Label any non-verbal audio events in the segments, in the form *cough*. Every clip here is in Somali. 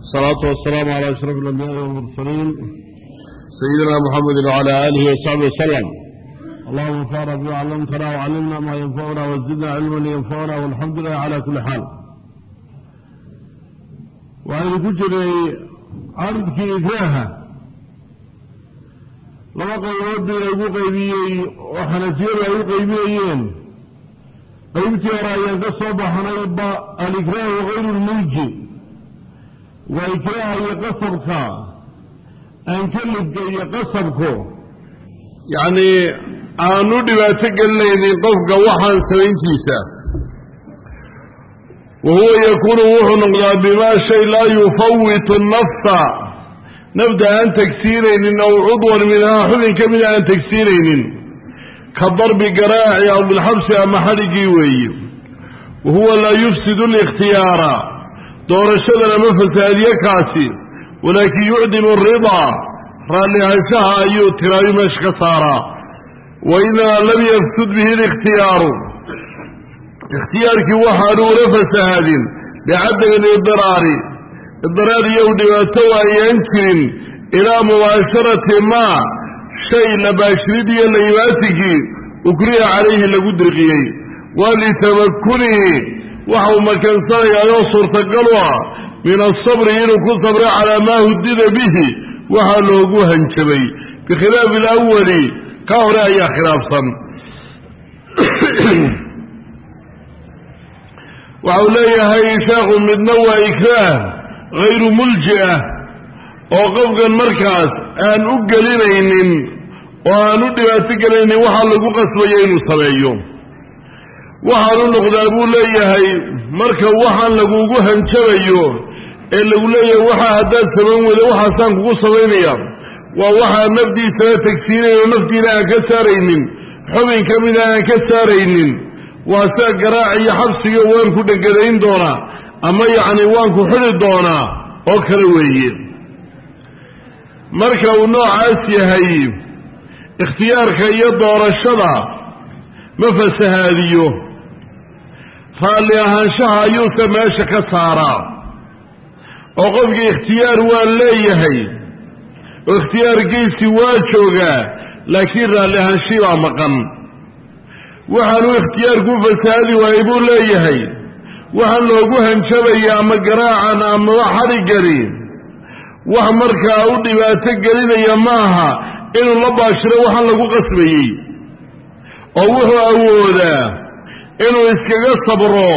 الصلاة والسلام على أشرف الأنبياء والمرسلين سيدنا محمد وعلى آله وصحبه وسلم اللهم انفعنا بما علمتنا وعلمنا ما ينفعنا وزدنا علما ينفعنا والحمد لله على كل حال وعن كجر عرضك إكراها laba qaybood bay lagu qaybiyey oo xanafiyadu ay u qaybinayeen qaybtii hore ayaan ka waa ikraaha iyo qasabka aan kalibka iyo qasabku. Yacnii aanu dhibaato gelinaynin qofka waxaan samayntiisa wa huwa yakuunu wuxuu noqdaa bimaa shay laa yufawitu nafsa. Nafda aan tegsiinaynin aw cudwan minhaa xubin ka mida aan tegsiinaynin ka darbi garaaci aw bilxabsi ama xadhiggii weeye wa laa yufsidu likhtiyaara doorashadana ma fasaadiye kaasi. Walaakin yucdimu ridaa raallihaanshaha ayuu tiraayu meesha ka saaraa. Wa idaa lam yafsud bihi likhtiyaaru ikhtiyaarkii waxaanu ula fasahaadin bicadami lidiraari idiraar iyow dhibaato waayaan jirin ilaa mubaasharati maa shay la baashiridiyo la imaatinkii ukriha calayhi lagu dirqiyey. Waa litamakunihi waxa uu makansanayaayoo suurtagal u ah min asabri inuu ku sabro calaa maa hudida bihi waxaa loogu hanjabay. Bikhilaafi alawali ka hore ayaa khilaafsan. *clears throat* Waxa uu leeyahay sheekhu midna waa ikraah hayru mulji ah oo qofkan markaas aan u gelinaynin oo aan u dhibaato gelinaynin waxaa lagu qasbaya inuu sameeyo waxaanu noqdaa buu leeyahay marka waxaan lagugu hanjabayo ee lagu leeyahay waxaa haddaad samayn weyda waxaasaan kugu samaynaya waa waxaa nafdiisana tegsiinayn oo nafdiina aan ka saaraynin xubin ka mida aan ka saaraynin. Waa sida garaac iyo xabsiga waan ku dhegadayn doonaa ama yacni waan ku xidi doonaa oo kale weeye. Marka uu noocaas yahay ikhtiyaarka iyo doorashada ma fasahaadiyo raalli ahaanshaha ayuuse meesha ka saaraa oo qofkii ikhtiyaar waa leeyahay. oo ikhtiyaarkiisii waa joogaa laakiin raalli ahaanshii baa maqan. waxaanuu ikhtiyaarku fasahaadi waayey buu leeyahay. waxaan loogu hanjabaya ama garaacan ama xadhigani wax markaa u dhibaato gelinaya maaha inuu la baashiro waxaan lagu qasbayey. oo wuxuu awoodaa inuu iskaga sabro.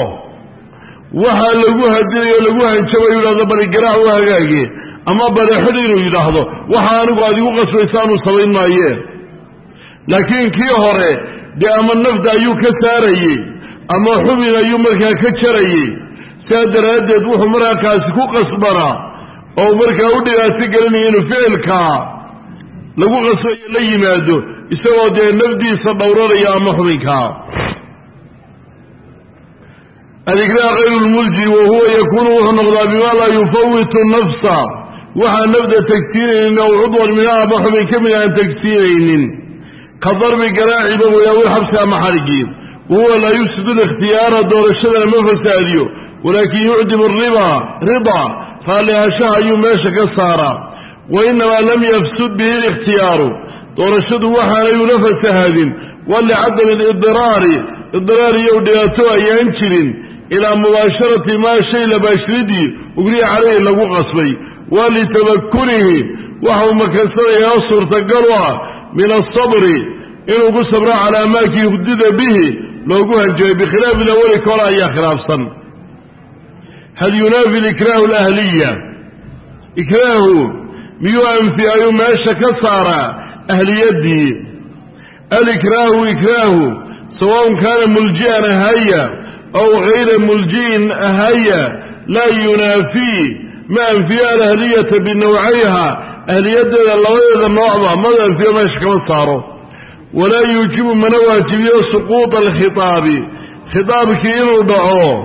Waxaa lagu hadinayo lagu hanjabayo yidhahdo bari garaac u hagaage ama barexid inuu yidhaahdo waxa anigu aad igu qasbaysa anuu samayn maayeen laakiin kii hore dee ama nafda ayuu ka saarayey ama xubin ayuu markaa ka jarayey. Sidaa daraaddeed wuxuu markaakaasi ku qasbanaa oo markaa u dhibaato gelinaya inuu ficilkaa lagu qasbayo la yimaado isagoo dee nafdiisa dhowranaya ama xubinkaa alikraah hayru lmulji wa huwa yakuunu wuxuu noqdaa bimaa laa yufawitu nafsa. Waxaan nafda tegsiinaynin aw cudwan minha ama xubin ka mid aan tegsiinaynin ka darbi garaaciba wayaawil xabsi ama xadhigii wahuwa laa yufsidu likhtiyaara doorashadana ma fasaadiyo. Walaakin yucdimu riba ridaa raallihaanshaha ayuu meesha ka saaraa. Wa inamaa lam yafsud bihi likhtiyaaru doorashadu waxaanay ula fasahaadin. Wa licadami lidiraari idiraar iyow dhibaato ayaan jirin ilaa mubaasharati maa shay la baashiridii ugriya calayhi lagu qasbay waa litamakunihi waxa uu makansanayaa oo suurtagal u ah min asabri inuu ku sabro calaa maakii hudida bihi loogu hanjabay bikhilaafi lawali ka hore ayaa khilaafsan hal yunaafi likraahu alahliya ikraahu miyuu anfiyayuu meesha ka saaraa ahliyaddii alikraahu ikraahu sawaun kaana mulji'an ahaya aw hayra mulji'in ahaya laa yunaafii ma anfiyo alahliyata binawcayha ahliyadeeda labadeeda noocba mada anfiyo meesha kama saaro walaa yuujibu mana waajibiyo suquuط alkhitaabi khitaabkii inuu dhaco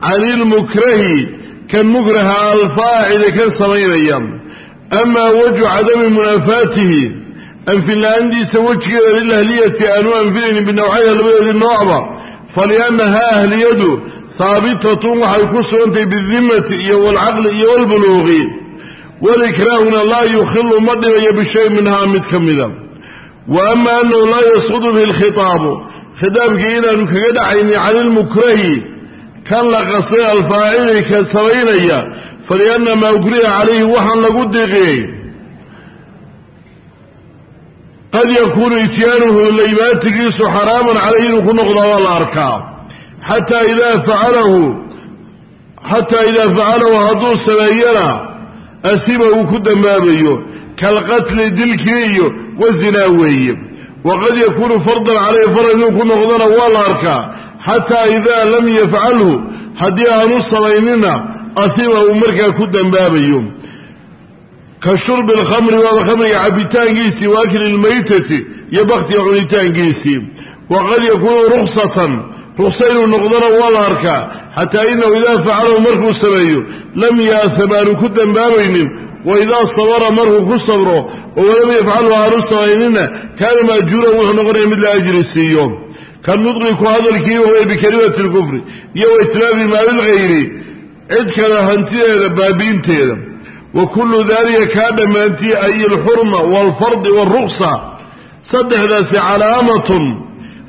can ilmukrahi kan mukraha alfaacili kan samaynaya amaa wajhu cadami munaafaatihi anfinla-aandiisa wejigeeda lilahliyati aanu anfinaynin binawcayha labadeedii noocba faliannahaa ahliyadu haabitatun waxay ku sugantahay bidimmati iyo waalcaqli iyo waalbuluuqi walikraahuna laa yukhilu ma dhibayo bishay minhaa mid ka mida wa ama anahu laa yasqudu bihi lkhitaabu khitaabkii inaanu kaga dhacaynin cani ilmukrahi kan la qasday alfaacili ka samaynaya falianna maa ukriha calayhi waxaan lagu diqiyey qad yakuunu ityaanuhu laymaatigiisu xaraaman calayhi inuu ku noqdaa waa la arkaa xataa idaa facalahu xataa idaa facalahu hadduu sameeyana asiba uu ku dambaabayo kalqatli dilkii iyo wazinaa weeye waqad yakuunu fardan calayhi farad inuu ku noqdana waa la arkaa xataa idaa lam yafcalhu haddii aanu samaynina asiba uu markaa ku dambaabayo ka shurbi alkhamri waaba khamriga cabitaankiisii wa akli lmaytati iyo baktiga cunitaankiisii. Waqad yakuunu ruksatan ruksa inuu noqdona waa la arkaa. Xataa inahu idaa facalahu markuu sameeyo lam yaasam aanu ku dambaabaynin wa idaa sabara markuu ku sabro oo walam yafcalhu aanu samaynina kaana maajuuran wuxuu noqonaya mid la ajri siiyo. Ka nudqi ku hadalkii wahuwa bikalimati lkufri iyo wa itlaafi maalilgayri cid kale hantideeda baabiinteeda wa kullu daalika kaa dhammaantii ay alxurma waalfardi waalruksa saddexdaasi calaamatun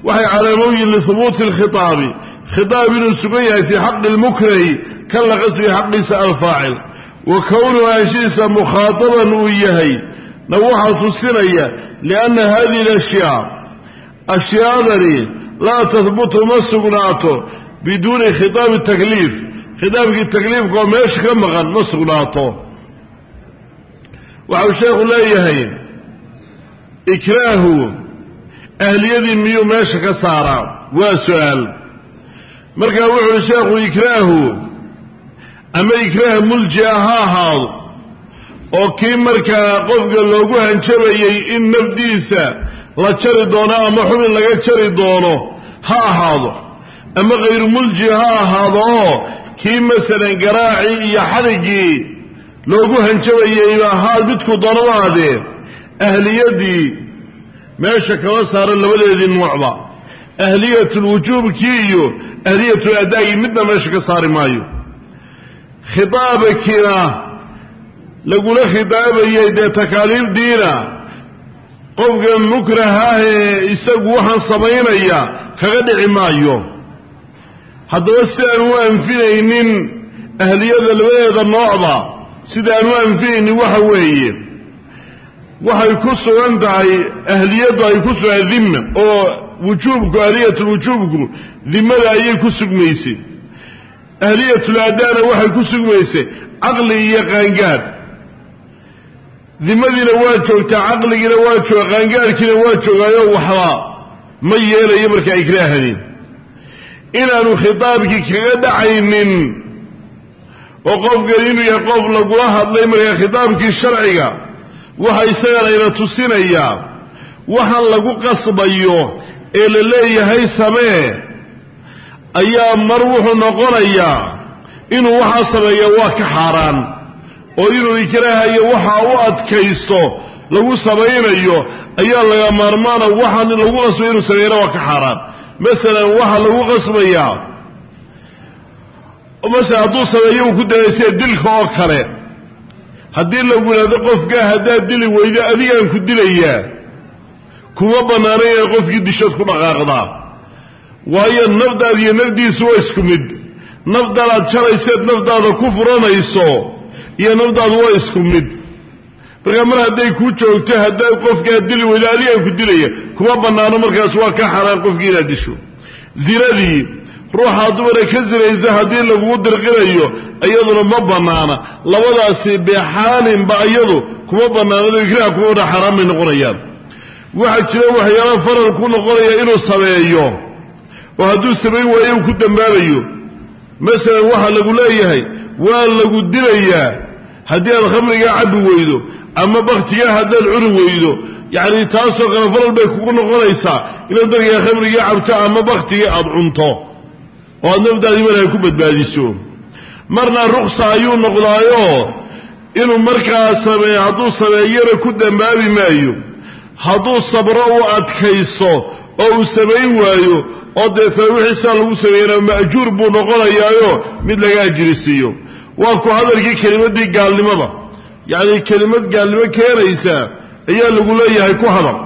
waxay calaamooyin lihubuuti alkhitaabi. Khitaab inuu sugan yahay fii xaqi lmukrahi kan la qasbiya xaqiisa alfaacil. Wa kownuhu anshihiisa mukhaataban uu yahay na waxaa tusinaya lianna hadihi alashyaa. Ashyaadani laa tahbutu ma sugnaato biduuni khitaabi takliif. Khitaabkii takliifka oo meesha ka maqan ma sugnaato waxau sheekhu leeyahay ikraahu ahliyadii miyuu meesha ka saaraa? Waa su'aal. Markaa wuxu uhi sheekhu ikraahu ama ikraah muljia ha ahaado oo kii markaa qofka loogu hanjabayey in nafdiisa la jari doono ama xubin laga jari doono ha ahaado. Ama khayru mulji ha ahaado oo kii masalan garaacii iyo xadhigii loogu hanjabayeyba haa midku adee ahliyadii meesha kama saaran labadeedii nuucba ahliyatulwujuubkii iyo ahliyatuladdaagii midna meesha ka saari maayo. Khitaabakiina lagula khitaabayey dee takaaliifdiina qofka mukrahah ee isagu waxaan samaynaya kaga dhici maayo. Haddaba si aan u anfinaynin ahliyada labadeeda noocba sida aan u anfinaynin waxa weeye waxay ku sugan tahay ahliyaddu ay ku sugan dimma oo wujuubku ahliyatulwujuubku dimmada ayay ku sugmaysay ahliyatuladaana waxay ku sugmaysay caqli iyo qaangaadh dimadiina waa joogtaa caqligiina waa jooga qaangaadhkiina waa joogaayo waxba ma yeelayo marka ikraahani inaanu khitaabkii kaga dhacaynin oo qofkani inuu yahay qof lagula hadlay markaa khitaabkii sharciga waxa isagan ayna tusinayaa waxaan lagu qasbayo ee la leeyahay samee ayaa mar wuxuu noqonayaa inuu waxaa sameeya waa ka xaaraan oo inuu ikraahayo waxa u adkaysto lagu samaynayo ayaa laga maarmaana waxaan lagu qasbay inuu sameeyana waa ka xaaraan. Masalan waxaa lagu qasbayaa masalan hadduu sameeyo uu ku sida dilka oo kale. Haddii lagu yidhahdo qofkaa haddaad dili weydo adigaan ku dilayaa kuma bannaana inay qofkii dishood ku dhaqaaqdaa waayo nafdaada iyo nafdiisu waa isku mid. Nafdaanaad jarayseed nafdaada ku furanayso iyo nafdaadu waa isku mid. Markaa mar hadday kuu joogto haddaad qofkaa dili weydo adigaan ku dilaya. Kuma bannaano markaas waa ka xaraan qofkii inaad disho. Zinadii ruuxaa dumara ka sinaysa haddii lagugu dirqinayo iyaduna ma bannaana. Labadaasi beexaaninba iyadu kuma bannaanado ikraha kuma dha xaaraan bay noqonayaan. Waxaa jira waxyaala faral ku noqonaya inuu sameeyo oo hadduu samayn waayo uu ku dambaabayo. Masalan waxaa lagu leeyahay waa lagu dilayaa haddii aad khamrigaa cabbi weydo ama baktigaa haddaad cuni weydo. Yacni taasoo kale faral bay kugu noqonaysaa inaad dargaa khamrigaa cabto ama baktigii aad cunto oo aad nafdaadii markaa ku badbaadiso. Marna ruksa ayuu noqdaayo inuu markaa sameeyo hadduu sameeyana ku dambaabi maayo. Hadduu sabro uu adkaysto oo uu samayn waayo oo deetana wixii sidaa lagu sameeyana ma'juur buu noqonayaayo mid laga ajirisiiyo waa ku hadalkii kelimaddii gaalnimada. Yacni kelimad gaalnimo keenaysa ayaa lagu leeyahay ku hadal.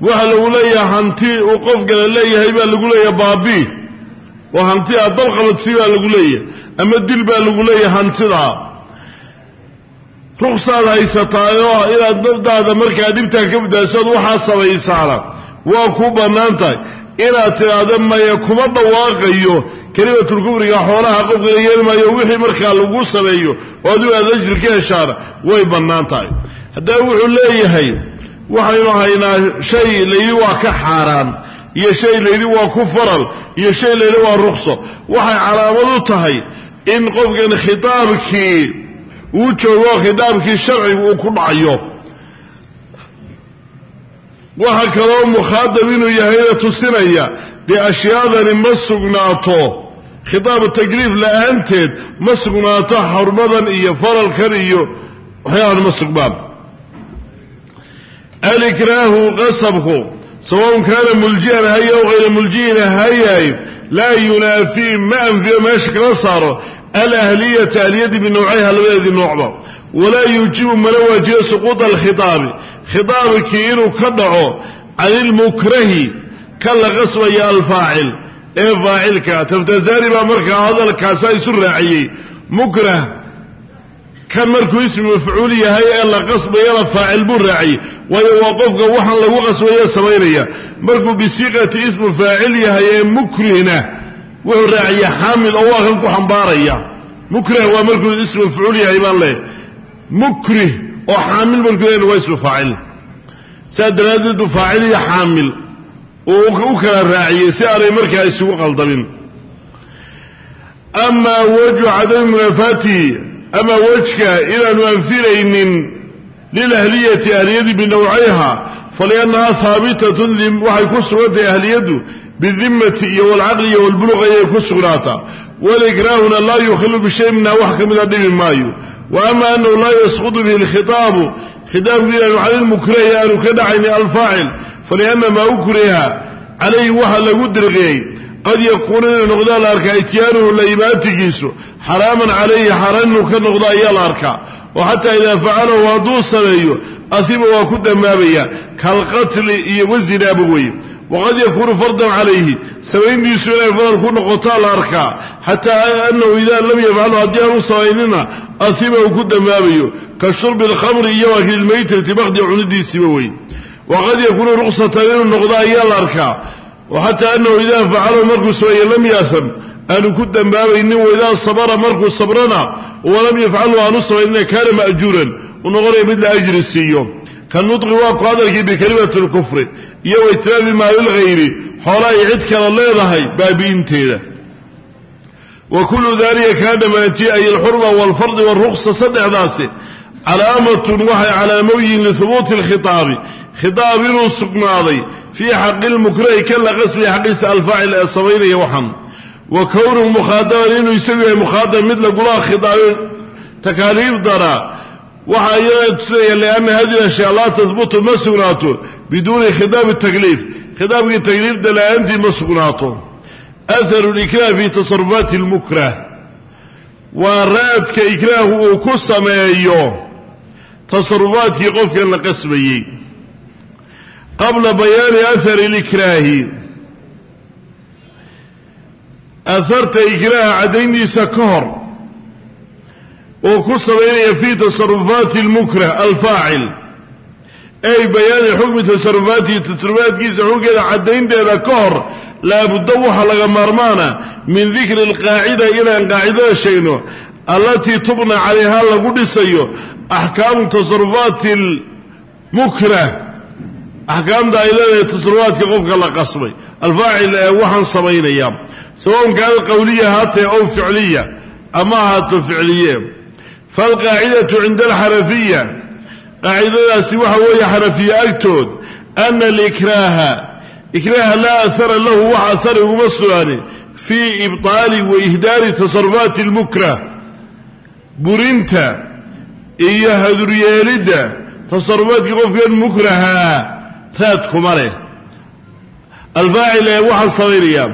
Waxaa lagu leeyahay hanti uu qofkana leeyahay baa lagu leeyahay baabii oo hanti a dalqabadsi baa lagu leeyahay ama dil baa lagu leeyahay hantidaa ruksaad haysataayoo inaad nafdaada markaa dhibtaa ka badaasood waxaa samaysaana waa ku bannaan tahay. Inaad tidhaahdo maya kuma dhawaaqayo. Kelimatulkufriga xoolaha yeeli maayo wixii markaa lagu sameeyo oo adigu aad ajir ka heshaana way bannaan tahay. Haddaba wuxuu leeyahay waxaynu haynaa shay layidhi waa ka xaaraan iyo shay layidhi waa ku faral iyo shay layidhi waa rukso waxay calaamad u tahay in qofkan khitaabkii uu joogo khitaabkii sharcigu uu ku dhacayo. Waxa kaloo mukhaadab inuu yahayna tusinaya dee ashyaadani ma sugnaato khitaabu takliif la'aanteed ma sugnaato xurmadan iyo faralkan iyo waxyaaban ma sugnaan. Alikraahu qasabku sawaun kaana muljian haya o hayra muljiin hayaay laa yunaafii ma anfiyo meesha kala saaro alahliyata ahliyadii binowcayha labadeedii noocba walaa yuujibu mana waajibo suquuda alkhitaabi khitaabkii inuu ka dhaco can ilmukrahi ka la qasbaya alfaacil ee faacilka taftazani baa markaa hadalkaasa isu raaciyey mukrah kan markuu ismi mafcuul yahay ee la qasbayana faacil buu raaciyey. Waayo waa qofka waxaan lagu qasbaye samaynaya. Markuu bisiiqati ismu faacil yahay ee mukrihna wuxuu raaciya xaamil oo waa kan ku xambaaraya. Mukrih waa markuu ismu mafcuul yahay baan leehay mukrih oo xaamil markuu waa ismu faacil. Saa daraaddeed buu faacil iyo xaamil uu u kala raaciyey si aanay markaa isugu qaldamin amaa wajhu cadami munaafaatihi ama wejka inaanu anfinaynin lilahliyati ahliyadi binowcayha faliannahaa haabitatun waxay ku sugantahay ahliyadu bidimmati iyo walcaqli iyo walbuluq ayay ku sugnaataa. Walikraahuna laa yukhilu bishay minha wax ka mida dhibi maayo. Wa ama anahu laa yasqutu bihi lkhitaabu khitaabku inaanu cani lmukrahi aanu ka dhacayni alfaacil falianna maa ukriha calayhi waxa lagu dirqiyey qad yakuunu inuu noqdaa la arkaa ityaanuhu la imaantigiisu xaraaman calayhi xaaraan inuu ka noqdo ayaa la arkaa oo xataa idaa facalahu hadduu sameeyo asiba waa ku dambaabaya kalqatli iyo wazinaaba weye waqad yakuunu fardan calayhi samayntiisu inay faral ku noqotaa la arkaa xataa anahu idaa lam yafcalu haddii aanu samaynina asiba uu ku dambaabayo ka shurbi alkhamri iyo waakililmaytati bakdi cunidiisiba wey waqad yakuunu ruksatan inuu noqdo ayaa la arkaa xataa anahu idaa facalahu markuu sameeye lam yaasam aanu ku dambaabaynin waidaa sabara markuu sabrana walam yafcalhu aanu samaynina kaana ma'juuran uu noqonaya mid la ajri siiyo. Ka nudqi waa ku hadalkii bikalimati lkufri iyo waitilaafi maalilghayri xoola ay cid kala leedahay baabi'inteeda. Wa kullu dalika kaa dhammaantiye ay alxurma walfardi walruksa saddexdaasi calaamatun waxay calaamooyihin lihubuuti alkhitaabi khitaab inuu sugnaaday fii xaqi lmukrahi kan la qasbaya xaqiisa alfaacil ee samaynaya waxan. Wa kownuhu mukhaadaban inuu isagu yahay mukhaadab mid lagula khitaabe takaaliifdana waxaa iyana tusinaya lianna hadihi ashyaa laa tahbutu ma sugnaato biduuni khitaabi takliif khitaabkii takliifda la'aantii ma sugnaato. Aharu likraah fi tasarufaati lmukrah. Waa raadka ikraahu uu ku sameeyo tasarufaadkii qofkan la qasbayey qabla bayaani ahari likraahi aharta ikraaha caddayntiisa ka hor uu ku samaynaya fii tasarufaati almukrah alfaacil ay bayaani xukmi tasarufaatihi tasarufaadkiisa xuggeeda caddaynteeda ka hor laabudda waxaa laga maarmaana min dikri alqaacida inaan qaacidada sheegno allatii tubna calayha lagu dhisayo axkaamu tasarufaati almukrah axkaamta ay leedahay tasarufaadka qofka la qasbay. Alfaacil ee waxaan samaynaya sawaun kaana qawliya haatee ow ficliya ama ahaato ficliye. Falqaacidatu cinda alxanafiya qaacidadaasi waxa weeye xanafiye agtood. Ana alikraaha ikraaha laa ahara lahu wax ahari uguma sugani fii ibطaali wa ihdaari tasarufaati اlmukrah burinta iyo haduryeelidda. Tasarufaadkii qofkan mukraha raad kuma leh. Alfaacil ee waxaa samaynaya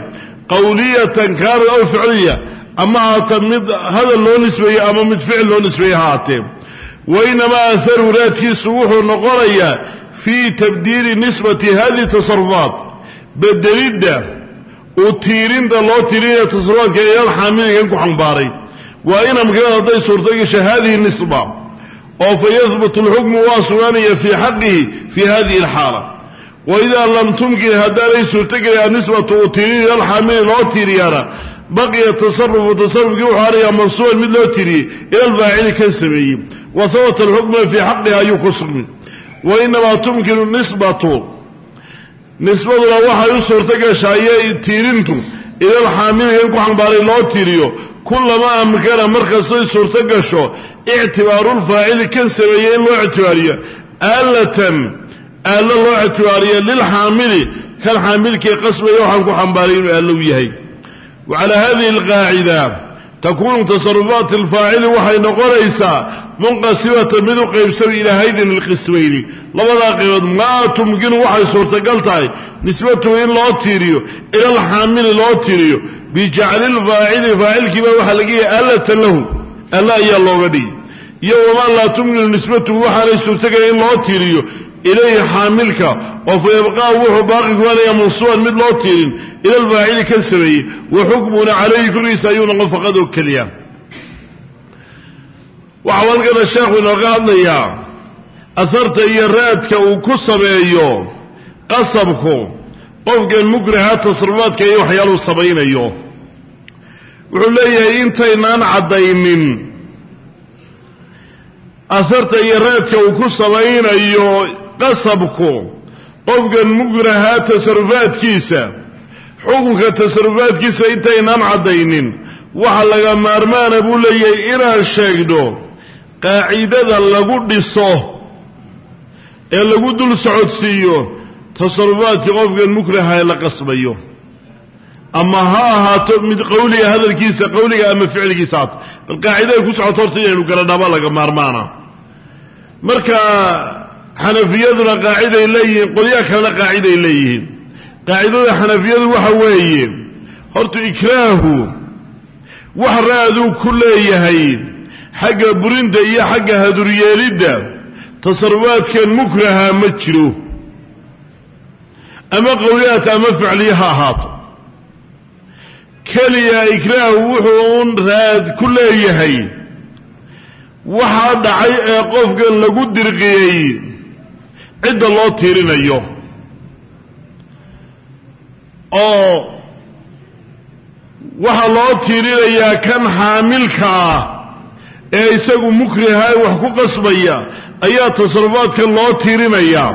qawliyatan kaanad aw ficliya ama haata mid hadal loo nisbeeye ama mid ficil loo nisbeeye ha haatee wainamaa aharu raadkiisu wuxuu noqonayaa fii tabdiili nisbati hadihi tasarufaat bedelidda uu tiirinta loo tiirinaya tasarufaadka ilal xaamiligan ku xambaaray. Waa in amkanad hadday suurto gasha hadihi nisba oo fa yahbutu alxukmu waa sugaanaya fii xaqihi fii hadihi alxaala. Waidaa lam tumkin haddaanay suurtogeli annisbatu uu tiirin ila alxaamili loo tiiriyaana baqiya tasarufu tasarufkii wuxuu anayaa mansuuban mid loo tiiriyey ila alfaacili kan sameeyey. Wa habata alxukmu fii xaqihi ayuu ku sugmi wainamaa tumkinu nisbatu nisbaduna waxay u suurto gashaye tiirintu ila alxaamiligan ku xambaaray loo tiiriyo kulama amkana markastay ictibaarulfaacili kan sameeyey in loo ictibaariyo aalatan aallo loo ictibaariyo lilxaamili kan xaamilkii qasbaya waxaan ku xambaaray inuu aallow yahay wa calaa hadihi alqaacida takuunu tasarufaat alfaacili waxay noqonaysaa munqasimatan mid u qaybsamay ilaa haydin alqismayni labadaa qaybood maa tumkinu waxay suurtagal tahay nisbatuhu in loo tiiriyo ila alxaamili loo tiiriyo bijacli lfaacili faacilkiiba waxaa laga yahay allatan lahu iyo wamaa laa tumkinu nisbatuhu waxaanay suurtagala in loo tiiriyo ilayhi xaamilka. Oo fa yabqaa wuxuu baaqi kuanaya mansuuban mid loo tiirin ila alfaacili kan sameeyey wa xukmuna calayhi korkiisa ayuu noqon faqadoo keliya. Waxau halkana sheekhu inooga hadlayaa aharta iyo raadka uu ku sameeyo qasabku qofkan mukraha tasarufaadka iyo waxyaaluu samaynayo. Wuxuu leeyahay intaynaan caddaynin aharta iyo raadka uu ku samaynayo qasabku qofkan mukraha tasarufaadkiisa xukunka tasarufaadkiisa intaynaan caddaynin waxa laga maarmaana buu leeyahay inaan sheegno qaacidada lagu dhiso ee lagu dul socodsiiyo tasarufaadka qofkan mukraha ee la qasbayo. Ama ha ahaato mid qawliga hadalkiisa qawliga ama ficilkiisa haato bal qaacidaday ku socoto horta inaynu garadhaba laga maarmaana marka xanafiyaduna qaaciday leeyihiin qolyaha kalena qaaciday leeyihiin. Qaacidada xanafiyadu waxa weeye horta ikraahu wax raaduu ku leeyahay xagga burinta iyo xagga haduryeelidda tasarufaadkan mukraha ma jiro. Ama qawliyaat ama ficliya ha ahaato. Keliya ikraahu wuxuu un raad ku leeyahay waxaa dhacay ee qofkan lagu dirqiyey cidda loo tiirinayo. Oo waxaa loo tiirinayaa kan xaamilka ah ee isagu mukriha wax ku qasbaya ayaa tasarufaadkan loo tiirinayaa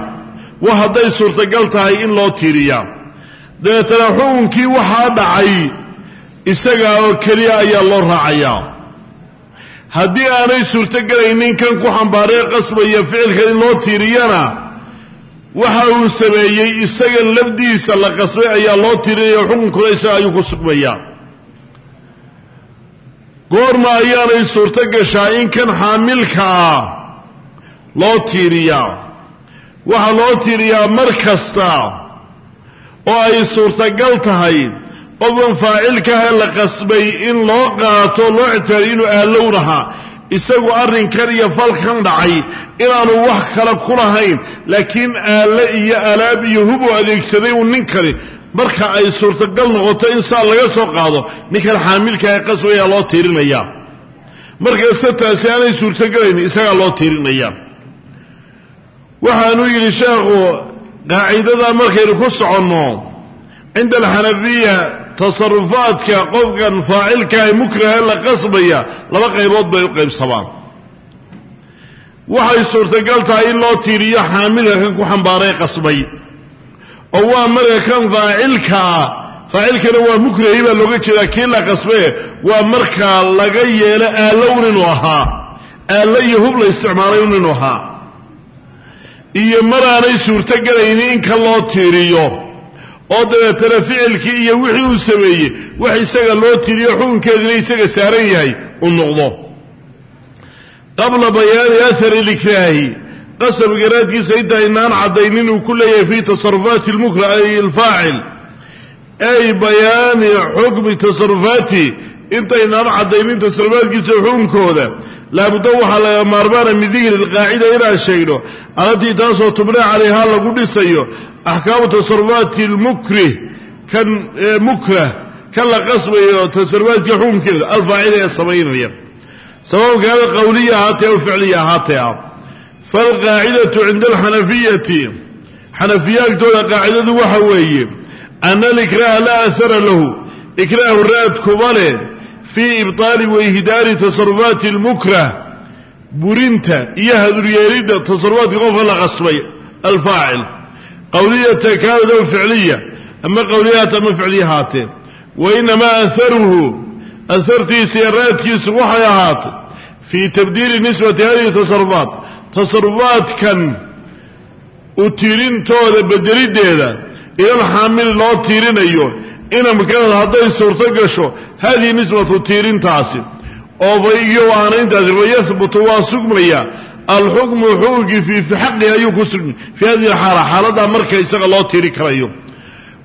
wa hadday suurtagal tahay in loo tiiriyaa dabeetana xukunkii waxaa dhacay isagaa oo keliya ayaa loo raacayaa haddii aanay suurtogelaynin kan ku xambaaree qasbaya ficilkan in loo tiiriyana waxa uu sameeyey isagan lafdiisa la qasbay ayaa loo tirinaya xukunkuna isaga ayuu ku sugmayaa goorma ayaanay suurto gashaa in kan xaamilka ah loo tiiriyaa waxaa loo tiiriyaa mar kasta oo ay suurtagal tahay qofkan faacilkaha la qasbay in loo qaato loo ictibaariyo inuu aalownahaa isagu arrinkan iyo falkan dhacay inaanu wax kale ku lahayn laakiin aalle iyo alaab iyo hub u adeegsaday uu ninkani marka ay suurtagal noqoto in saa laga soo qaado ninkan xaamilka ee qasbayaa loo tiirinayaa. Markasta taasi aanay suurtogelayn isagaa loo tiirinaya waxaanu yidhi sheekhu qaacidadaa markaynu ku soconno cinda alxanafiya tasarufaadka qofkan faacilkaah mukraha la qasbaya laba qaybood bay u qaybsamaan waxay suurtagal tahay in loo tiiriyo xaamilka kan ku xambaaray qasbay oo waa marka kan faacilkaa faacilkana waa mukrahi baa looga jeedaa kii la qasbaye waa markaa laga yeelo aallown inuu ahaa. Aallo iyo hub la isticmaalay un inuu ahaa. Iyo maraanay suurtogelaynin in kan loo tiiriyo oo dabeetana ficilkii iyo wixii uu sameeyey wax isaga loo tiriyo xukunkeedina isaga saaran yahay uu noqdo. Qabla bayaani ahari likraahi qasab garaadkiisa inta aynaan caddaynin uu ku leeyahay fii tasarufaati lmukra ay alfaacil. Ay bayaani xukmi tasarufaati intaynaan caddaynin tasarufaadkiisa xukunkooda laabudda waxaa laga maarmaana min dikri lqaacida inaan sheegno alatii taasoo tubna calayhaa lagu dhisayo axkaamu tasarufaati lmukrih kan mukrah kan la qasbayo tasarufaadka xukunkeeda alfaacila ee samaynaya sababan kaana qawliya ahaatee aw ficliya ahaatee ah falqaacidatu cinda alxanafiyati xanafiya qaacidadu waxa weeye ana alikraaha laa ahara lahu ikraahu raad kuma leh fii ibطaali waihdaari tasarufaati اlmukrah burinta iyo haduryeelidda tasarufaadka qofka la qasbay alfaacil. Qawliyata kaanad aw ficliya ama qawliyahaat ama ficliya haatee wainamaa aharuhu ahartiisa iyo raadkiisu waxay ahaatay fii tabdiili nisbati hadihi tasarufaat. Tasarufaadkan u tiirintooda bedelideeda ilalxaamili loo tiirinayo inamkeeda hadday suurto gasho hadihi nisbatu tiirintaasi oo iyo aanayntaasi fayahbutu waa sugmaya. Alxukmu xukunkii fii xaqi ayuu ku sugmay fii hadihi alxaala xaaladdaa marka isaga loo tiiri karayo.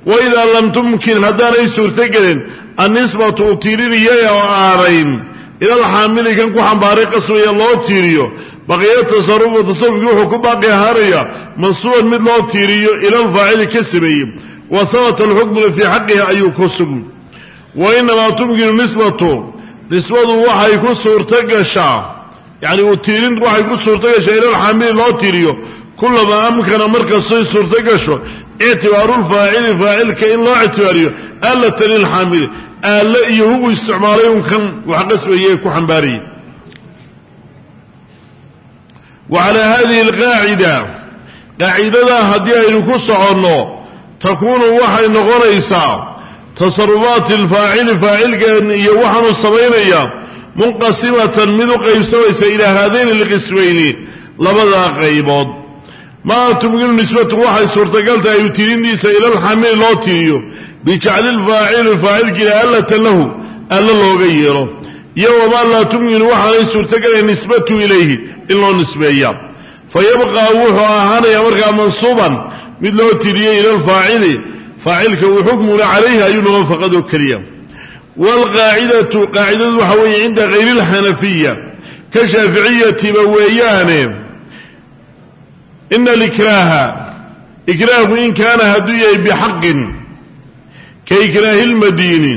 Waidaa lam tumkin haddaanay suurtogelin annisbatu u tiiriniya oo aanayn ilalxaamili kan ku xambaaray qasbaya loo tiiriyo baqiya tasarufu tasarufkii wuxuu ku baaqi ahaanaya mansuuban mid loo tiiriyo ilalfaacili ka sameeyey wa habata alxukmuna fii xaqihi ayuu ku sugmi wa inamaa tumkinu nisbatu nisbadu waxay ku suurto gashaa yacni u tiirin waxay ku suurto gashaa ilalxaamili loo tiiriyo kulamaa amkana markastay suurto gasho ictibaarulfaacili faacilka in loo ictibaariyo allata lilxaamili aalle iyo hugu isticmaalay un kan wax qasbayay ku xambaarayay. Wa calaa hadihi alqaacida qaacidadaa haddii aynu ku soconno takuunu waxay noqonaysaa tasarufaati alfaacili faacilkan iyo waxaanu samaynayaa munqasimatan mid u qaybsamaysa ilaa haadayni alqismayni labadaa qaybood. Maa tumkinu nisbatu waxay suurtagal tahay u tirindiisa ilalxamili loo tiriyo bijacli lfaacili faacilkiila allatan lahu alla looga yeelo. Iyo wamaa laa tumkinu waxaanay suurtagalayn nisbatu ilayhi in loo nisbeeya fa yabqaa wuxuu ahaanayaa markaa mansuuban mid loo tiriyey ila alfaacili faacilka uu xukmuna calayhi ayuu noqon faqadoo keliya. Waalqaacidatu qaacidadu waxa weeye cinda hayri alxanafiya ka shaaficiyatiba weeyaane ina alikraaha ikraahku in kaana hadduu yahay bixaqin ka ikraahi lmadiini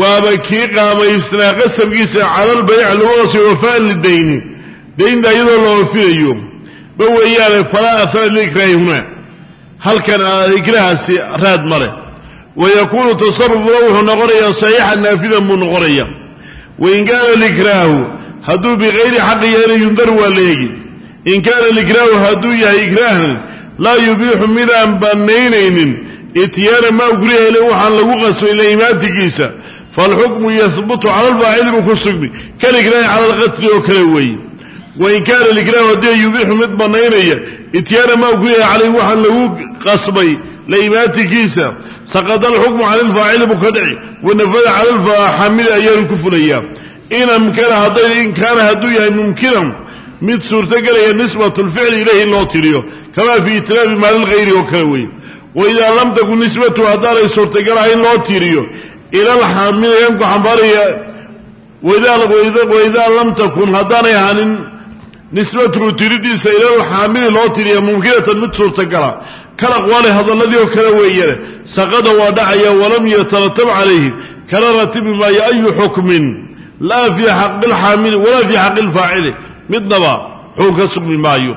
waaba kii qaamaysnaa qasabkiisa cala albayc lagu qasbay wafaan lidayni daynta iyadoo la oofinayo ba weeyaane falaa ahara liikraahi huna halkan ikraahaasi raad ma leh. Wayakuunu tasarufuna wuxuu noqonayaa saxiixan naafidan buu noqonaya wain kaana likraahu hadduu bikayri xaqi yahay yundar waa la eegi in kaana likraahu hadduu yahay ikraahan laa yubiixu midaan bannaynaynin ityaana maa gurihele waxaan lagu qasbay laimaantigiisa falxukmu yahbutu cala alfaacili buu ku sugmi kalikraahi cala oo kale weeye wain kaana likraahu haddii yubiixu mid bannaynaya ityaana maa guriha caleyh waxaan lagu qasbay laimaantigiisa saqada alxukmu cala alfaacili buu ka dhici wanafada cala alxaamili ayaanu ku fulayaa in amkana hadday in kaana hadduu yahay mumkinan mid suurtogelaya nisbatu lficli ilayhi in loo tiriyo kamaa fii itilaafi maalil hayri oo kale weeye waidaa lam takun nisbatu haddaanay suurtagalaha in loo tiiriyo ilalxaamili kan ku xambaaraya waidaa lam takun haddaanay ahaanin nisbatuhu tiridiisa ilalxaamili loo tiriya mumkinatan mid suurtagala. Kal aqwaali hadalladii oo kale weeyane saqada waa dhacaya walam yataratab calayhi. Kala ratibi maayo ayu xukmin. Laa fii xaqi lxaamili walaa fii xaqi lfaacili midnaba xukun ka sugmi maayo.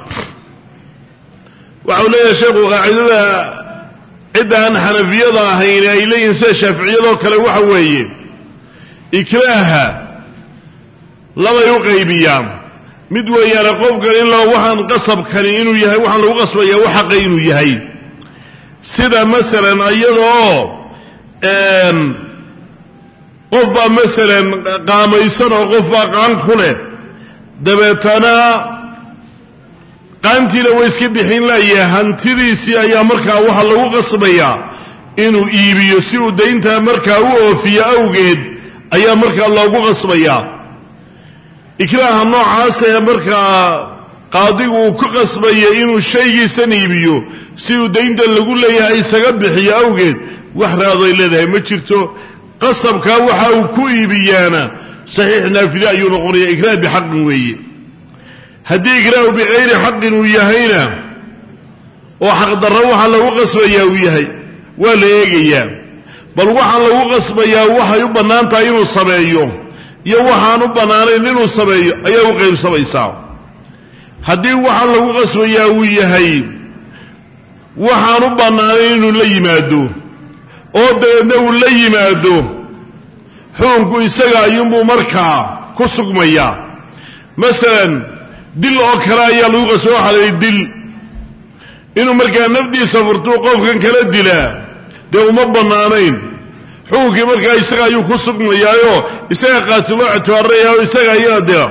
Waxau leeyahay sheekhu qaacidada cidda aan xanafiyada ahayn ay leeyihiin sida shaaficiyadoo kale waxa weeye. Ikraaha labay u qaybiyaan mid weeyaane qofkan in waxaan qasabkani inuu yahay waxaan lagu qasbayaa wax xaqa inuu yahay. Sida masalan iyadoo qof baa masalan qaamaysan oo qof baa qaan ku leh. Dabeetana qaantiina way iska bixin laaya hantidiisii ayaa markaa waxa lagu qasbayaa. Inuu iibiyo si uu dayntaa markaa u oofiyo awgeed ayaa markaa loogu qasbayaa ikraaha noocaas ee markaa qaadigu uu ku qasbaya inuu shaygiisan iibiyo si uu daynta lagu leeyahay isaga bixiyo awgeed wax raadoy leedahay ma jirto. Qasabkaa waxa uu ku iibiyaana saxiix naafide ayuu noqonaya ikraah bixaqin weeye. Haddii ikraahu bikayri xaqin uu yahayna oo xaqdarro waxaa lagu qasbayaa uu yahay waa la eegayaa. Bal waxaan lagu qasbayaa waxay u bannaan tahay inuu sameeyo iyo waxaan u bannaanayn inuu sameeyo ayaa u qaybsamaysaa. Haddii waxaan lagu qasbayaa uu yahay waxaan u bannaanayn inuu la yimaado. Oo dabeedna uu la yimaado xukunku isaga ayuunbuu markaa ku sugmayaa. Masalan dil oo kale ayaa lagu qasba waxaa la yidhi dil. Inuu markaa nafdiisa furtuu qofkan kala dilaa dee uma bannaanayn xukunkii markaa isaga ayuu ku sugmayaayoo isaga qaatilo ictibaaraya oo isaga ayaa dee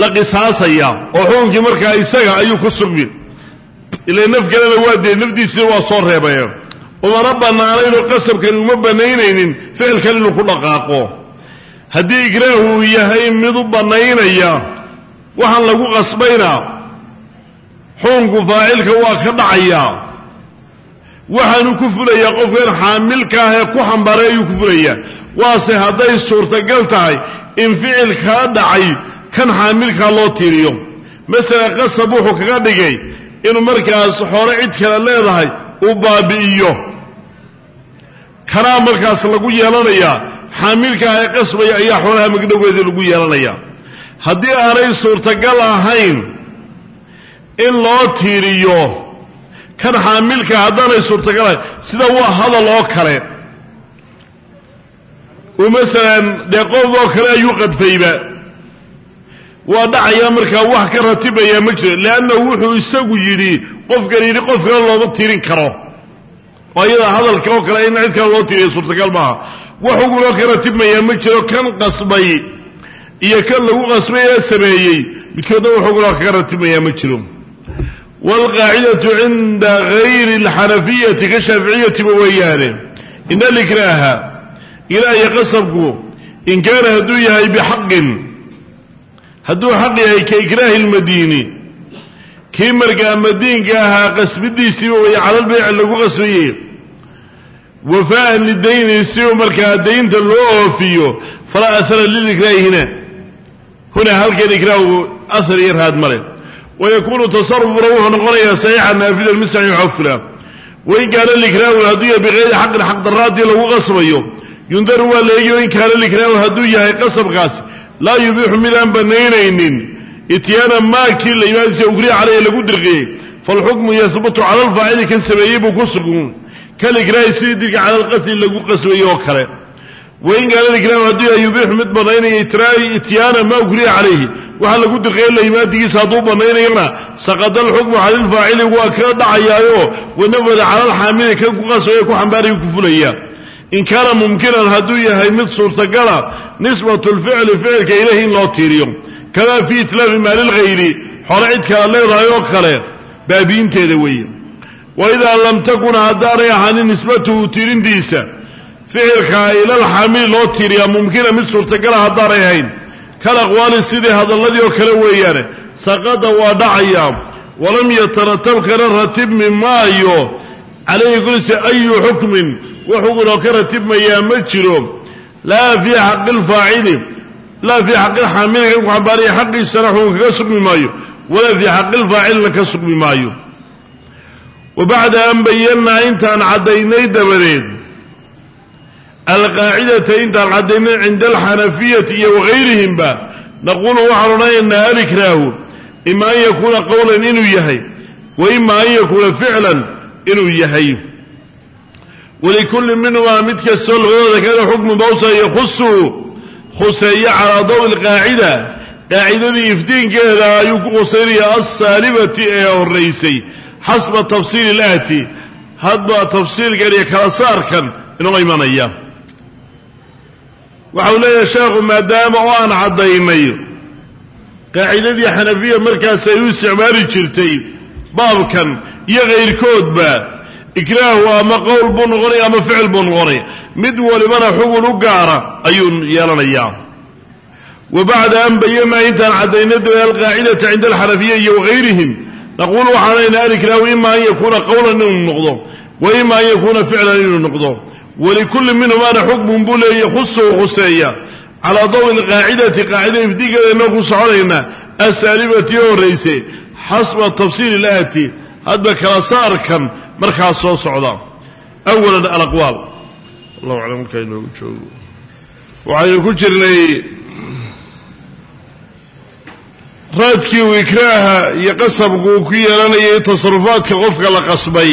la qisaasaya oo xukunkii markaa isaga ayuu ku sugmi. Ila naf kalena waa dee nafdiisina waa soo reebay. Umana bannaanayn oo qasabkani uma bannaynaynin ficilkan inuu ku dhaqaaqo. Haddii ikraahu uu yahay mid u bannaynaya waxaan lagu qasbayna xukunku faacilka waa ka dhacayaa waxaanu ku fulayaa qofkan xaamilka ah ee ku xambaaray ayuu ku fulayaa. Waase hadday suurtagal tahay in ficilkaa dhacay kan xaamilkaa loo tiiriyo. Masala qasab wuxuu kaga dhigay inuu markaas hore cid kale leedahay uu baabi'iyo. Kanaa markaas lagu yeelanayaa. Xaamilkaa ee qasbaya ayaa xoolaha magdhowgeeda lagu yeelanayaa. Haddii aanay suurtagal ahayn in loo tiiriyo kan xaamilka haddaanay suurtagal ahayn sida waa hadal oo kale. Uu masalan dee qof oo kale ayuu qadfayba. Waa dhacayaa markaa wax ka ratibaya ma jiro leannahu wuxuu isagu yidhi qofkan yidhi qof kale looma tirin karo. Oo ayada hadalka oo kale in cid kale loo tiriya suurtagal maaha. Wax ugunoo ka ratibmayaa ma jiro kan qasbay iyo kan lagu qasbay ee sameeyey midkoodna wax ugunoo kaga ratibmayaa ma jiro waalqaacidatu cinda gayri alxanafiyati ka shaaficiyatiba weeyaane ina alikraaha ilaahiyo qasabku in kaana hadduu yahay bixaqin hadduu xaq yahay ka ikraahi lmadiini kii markaa madiinka ahaa qasbidiisiiba way calalbeyci lagu qasbayey wafaa'an lidayni si markaa daynta loo oofiyo falaa ahara lilikraahi hina huna halkan ikraahu ahar iyo raad male wayakuunu tasarufuna wuxuu noqonayaa saxiixan naafidan mid saxiixo fula wain kaana likraahu hadduu yahay bikayri xaqin xaq daraaddii lagu qasbayo yundaru waa la eegiyo in kaana likraahu hadduu yahay qasabkaasi laa yubiixu midaan banaynaynin ityaana maakii la yimaadisa ugriya caleyhi lagu dirqiyey falxukmu yahbutu cala alfaacili kan sameeyey buu ku sugun kalikraahi sidii dirka cala alqatli lagu qasbayey oo kale wain kaana likraahu hadduu yahay yubiixu mid banaynaya ityaana maa ugriya calayhi. Waxaa lagu dirqiyey la yimaadigiisa hadduu banaynayana saqada alxukmu cala alfaacili waa ka dhacayaayo wanafada cala alxaamili kan ku qasbaya ku xambaaraya ku fulaya in kaana mumkinan hadduu yahay mid suurtagala nisbatu lficli ficilka ilahi in loo tiiriyo. Kamaa fii itlaafi maali lghayri xore cid kala leedahay oo kale baabiinteeda weeye. Wa idaa lam takun haddaanay ahaanin nisbatuhu tiirintiisa ficilka ilalxaamili loo tiiriyaa mumkina mid suurtagala haddaanay ahayn. Kal aqwaali sidii hadalladii oo kale weeyaane saqada waa dhacaya. Walam yataratab kana ratibmi maayo. Calayhi kulise ayu xukmin? Wax ugunoo ka ratibmayaa ma jiro. Laa fii xaqi lfaacili laa fii xaqi lxaamili kan ku xambaaraya xaqiisana xukun kaga sugmi maayo. Walaa fii xaqi lfaacilina ka sugmi maayo. Wa bacda an bayannaa intaan caddaynay dabadeed alqaacidata intaan caddaynay cinda alxanafiyati iyo wahayrihimba naquulu waxaan odhanaynaa alikraahu ima an yakuuna qowlan inuu yahay wa ima an yakuuna ficlan inuu yahay walikulli minhumaa mid kastoo labadooda kana xukmu bawsa yakhusu khuseeyo calaa dawi lqaacida qaacidadii iftiinkeeda ayuu ku khusaynaya alsaalibati ee horaysay xasba tafsiili ilaati hadba tafsiilkan iyo kala saarkan inoo imanaya waxau leeyahay sheekhu maadaama oo aan caddaynay qaacidadii xanafiya markaas ay u isticmaali jirtay baabkan iyo kayrkoodba ikraahu ama qowl buu noqonaya ama ficil buu noqonaya mid walibana xugun u gaara ayuu yeelanayaa. Wa bacda an bayanaa intaan caddaynay dabe alqaacidata cinda alxanafiya iyo wahayrihim naquul waxaanayna alikraahu ima an yakuuna qawlan inuu noqdo wa ima an yakuuna ficlan inuu noqdo walikulli minhumaana xukmun buu leeya yahusuhu khuseeya calaa dawi lqaacidati qaacida ifdigeedaynoo ku soconayna asaalibati horrayse xasba tafsiili ilaati hadba kala saarkan markaas soo socda. Awalan alaqwaal. Allahu aclam markaa inoogu joogo. Waxaynu ku jirnay raadkii uu ikraaha iyo qasabku uu ku yeelanayay tasarufaadka qofka la qasbay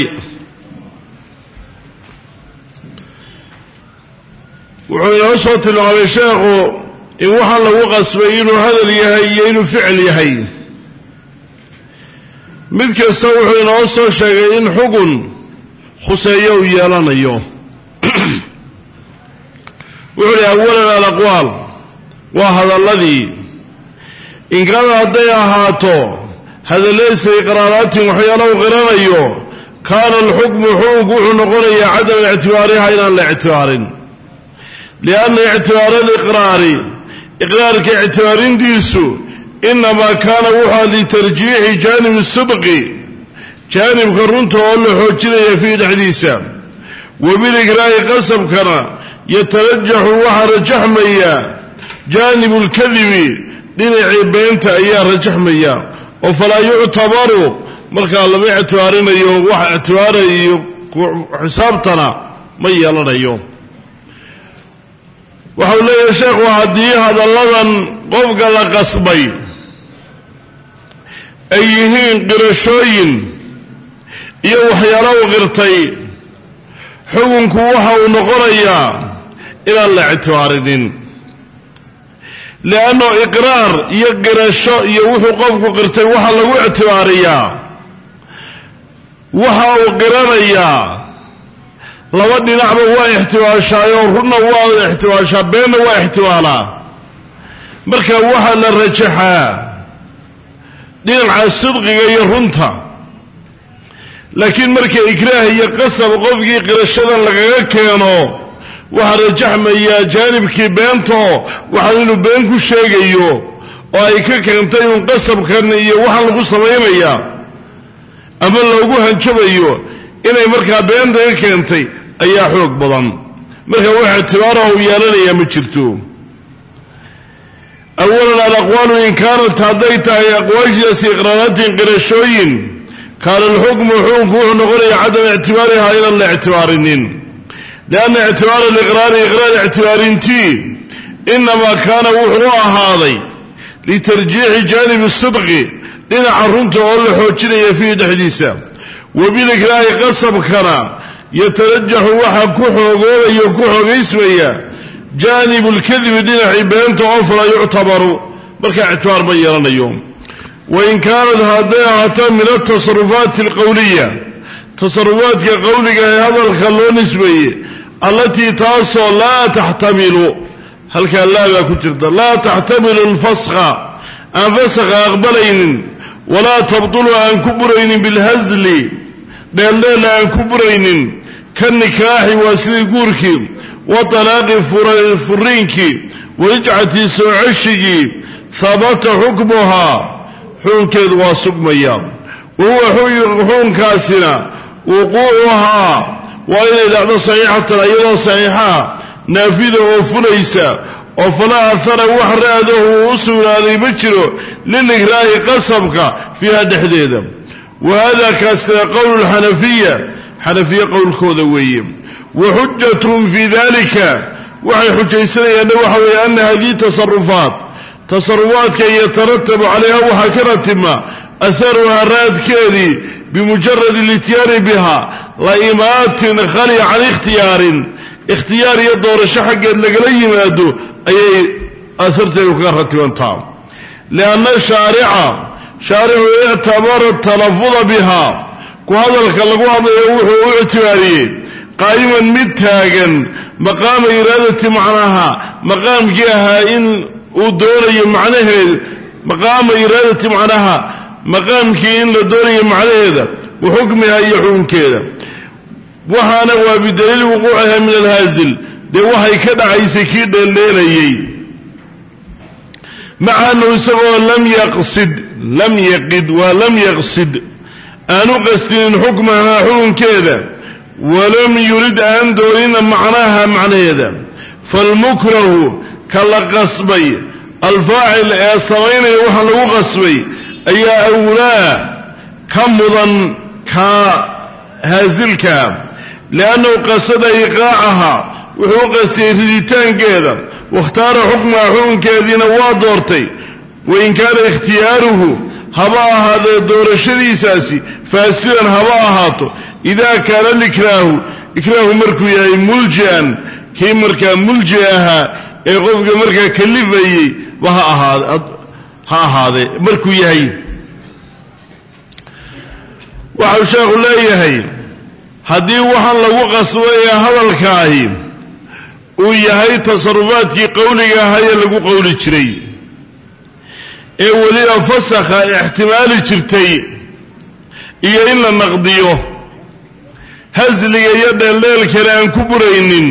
wuxuu inoo soo tilmaamay sheekhu in waxaa lagu qasbay inuu hadal yahay iyo inuu ficil yahay. Mid kasta wuxuu inoo soo sheegay in xugun khuseeyo uu yeelanayo. *clears throat* Wuxuu ihi awalan alaqwaal waa hadalladii. In hadday ahaato hadallaysa iqraaraatin waxyaala u qiranayo kaana alxukmu xukunku wuxuu noqonayaa cadama ictibaariha inaan la ictibaarin lianna ictibaara aliqraari iqraarka ictibaarintiisu inamaa kaana wuxua litarjiixi jaanibi sidqi jaanibka runta oo la xoojinaya fiihi dhexdiisa wa bilikraahi qasabkana yatarajaxu waxaa rajaxmaya jaanibu lkadibi dhinacii beenta ayaa rajaxmaya oo falaa yuctabaru markaa lama ictibaarinayo wax ictibaarayo xisaabtana ma yeelanayo waxau leeyahay sheekhu haddii hadalladan qofka la qasbay ay yihiin qirashooyin iyo waxyaalo u qirtay xukunku waxa uu noqonayaa inaan la ictibaarinin lianno iqraar iyo qirasho iyo wuxuu qofku qirtay waxaa lagu ictibaariyaa waxa uu qiranayaa laba dhinacba waa ixtibaashaayoo runna waa ixtibaashaa beenna waa ixtibaalaa marka waxaa la rajaxaa dhinaca sidqiga iyo runta. Laakiin marka ikraah iyo qasab qofkii qirashadan lagaga keeno waxaa rajaxmayaa jaanibkii beentoo waxaan inuu been ku sheegayo oo ay ka keentay uun qasabkan iyo waxaan lagu samaynayaa ama loogu hanjabayo inay markaa beenta ka keentay ayaa xoog badan. Marka wax ictibaaraha uu yeelanayaa ma jirto. Awalan alaqwaalu in kaanat hadday tahay aqwaashidaasi iqraaraatin qirashooyin kaana alxukmu xukunku wuxuu noqonaya cadama ictibaariha inaan la ictibaarinin. Lianna ictibaara aliqraari iqraar ictibaarintii inamaa kaana wuxuu ahaaday litarjiixi jaanibi sidqi dhinaca runta oo la xoojinaya fiihi dhexdiisa. Wa bilikraahi qasabkana yatarajaxu waxaa ku xoogoobaya ku xoogaysmaya jaanibu lkadibi dhinacii beenta oo falaa yuctabaru. Markaa ictibaar ma yeelanayo. Wain kaanat hadday ahaato min altasarufaati alqowliya tasarufaadka qowliga ee hadalka loo nisbeeyey allatii taasoo laa taxtamilu. Halkaa laa baa ku jirta. Laa taxtamilu alfaskha aan fasakha aqbalaynin. Walaa tabtulu aan ku buraynin bilhasli dheeldheella aan ku buraynin ka nikaaxi waa sidii guurkii wa talaaqi furiinkii warijcatii soo ceshigii habata xukmuhaa xukunkeedu waa sugmaya. Wa huwa xukunkaasina wuquucuhaa waa inay dhacdo saxiixatan iyadoo saxiixaa naafida oo fulaysa oo falaa ahara wax raadahu uu u sugnaaday ma jiro liligraahi qasabka fiiha dhexdeeda. Wa hada kaasina qowlu lxanafiya xanafiye qowlkooda weeye. Wa xujatun fii dalika waxay xujaysanayaanna waxa weeye ana hadihi tasarufaat tasarufaadka yataratabu calayha waxaa ka ratima aharuhaa raadkeedii bimujaradi lityaani biha la imaatin khali can ikhtiyaarin. Ikhtiyaar iyo doorasho xaggeed lagala yimaado ayay asarteedu kaga ratibantaa lianna shaarica shaarixu ictabara talafuda biha ku hadalka lagu hadlayo wuxuu u ictibaariyey qaa'iman mid taagan maqaama iraadati macnaha maqaamkii ahaa in uu doonayo macnaheed maqaama iraadati macnaha maqaamkii in la doonayo macnaheeda wa xukmiha iyo xukunkeeda. Waxaana waa bidaliili wuquuciha min alhaazil dee waxay ka dhacaysay kii dheeldheelayey maca annahu isagoo lam yaqsid lam yaqid waa lam yaqsid aanu qastinin xukmahaa xukunkeeda walam yurid aan doonina macnaha macnaheeda falmukrahu ka la qasbay. Alfaacil ee samaynaya waxaa lagu qasbay ayaa awlaa ka mudan ka haasilkaa liannahu qasada iqaacaha wuxuu u qastiyey riditaankeeda. Wakhtaara xukmaha xukunkeediina waa doortay. Wain kaana ikhtiyaaruhu haba ahaadee doorashadiisaasi faasidan haba ahaato. Idaa kaana likraahu ikraahu markuu yahay mulji'an kii markaa mulji ahaa ee qofka markaa kalifayey ba ha ahaadee markuu yahay. Waxau sheekhu leeyahay haddii waxaan lagu qasbay ee hadalkaahi uu yahay tasarufaadkii qowliga ahaa ee lagu qowli jiray ee weliba fasakha ixtimaali jirtay iyo in la naqdiyo. Hasliga iyo dheeldheelkana aan ku buraynin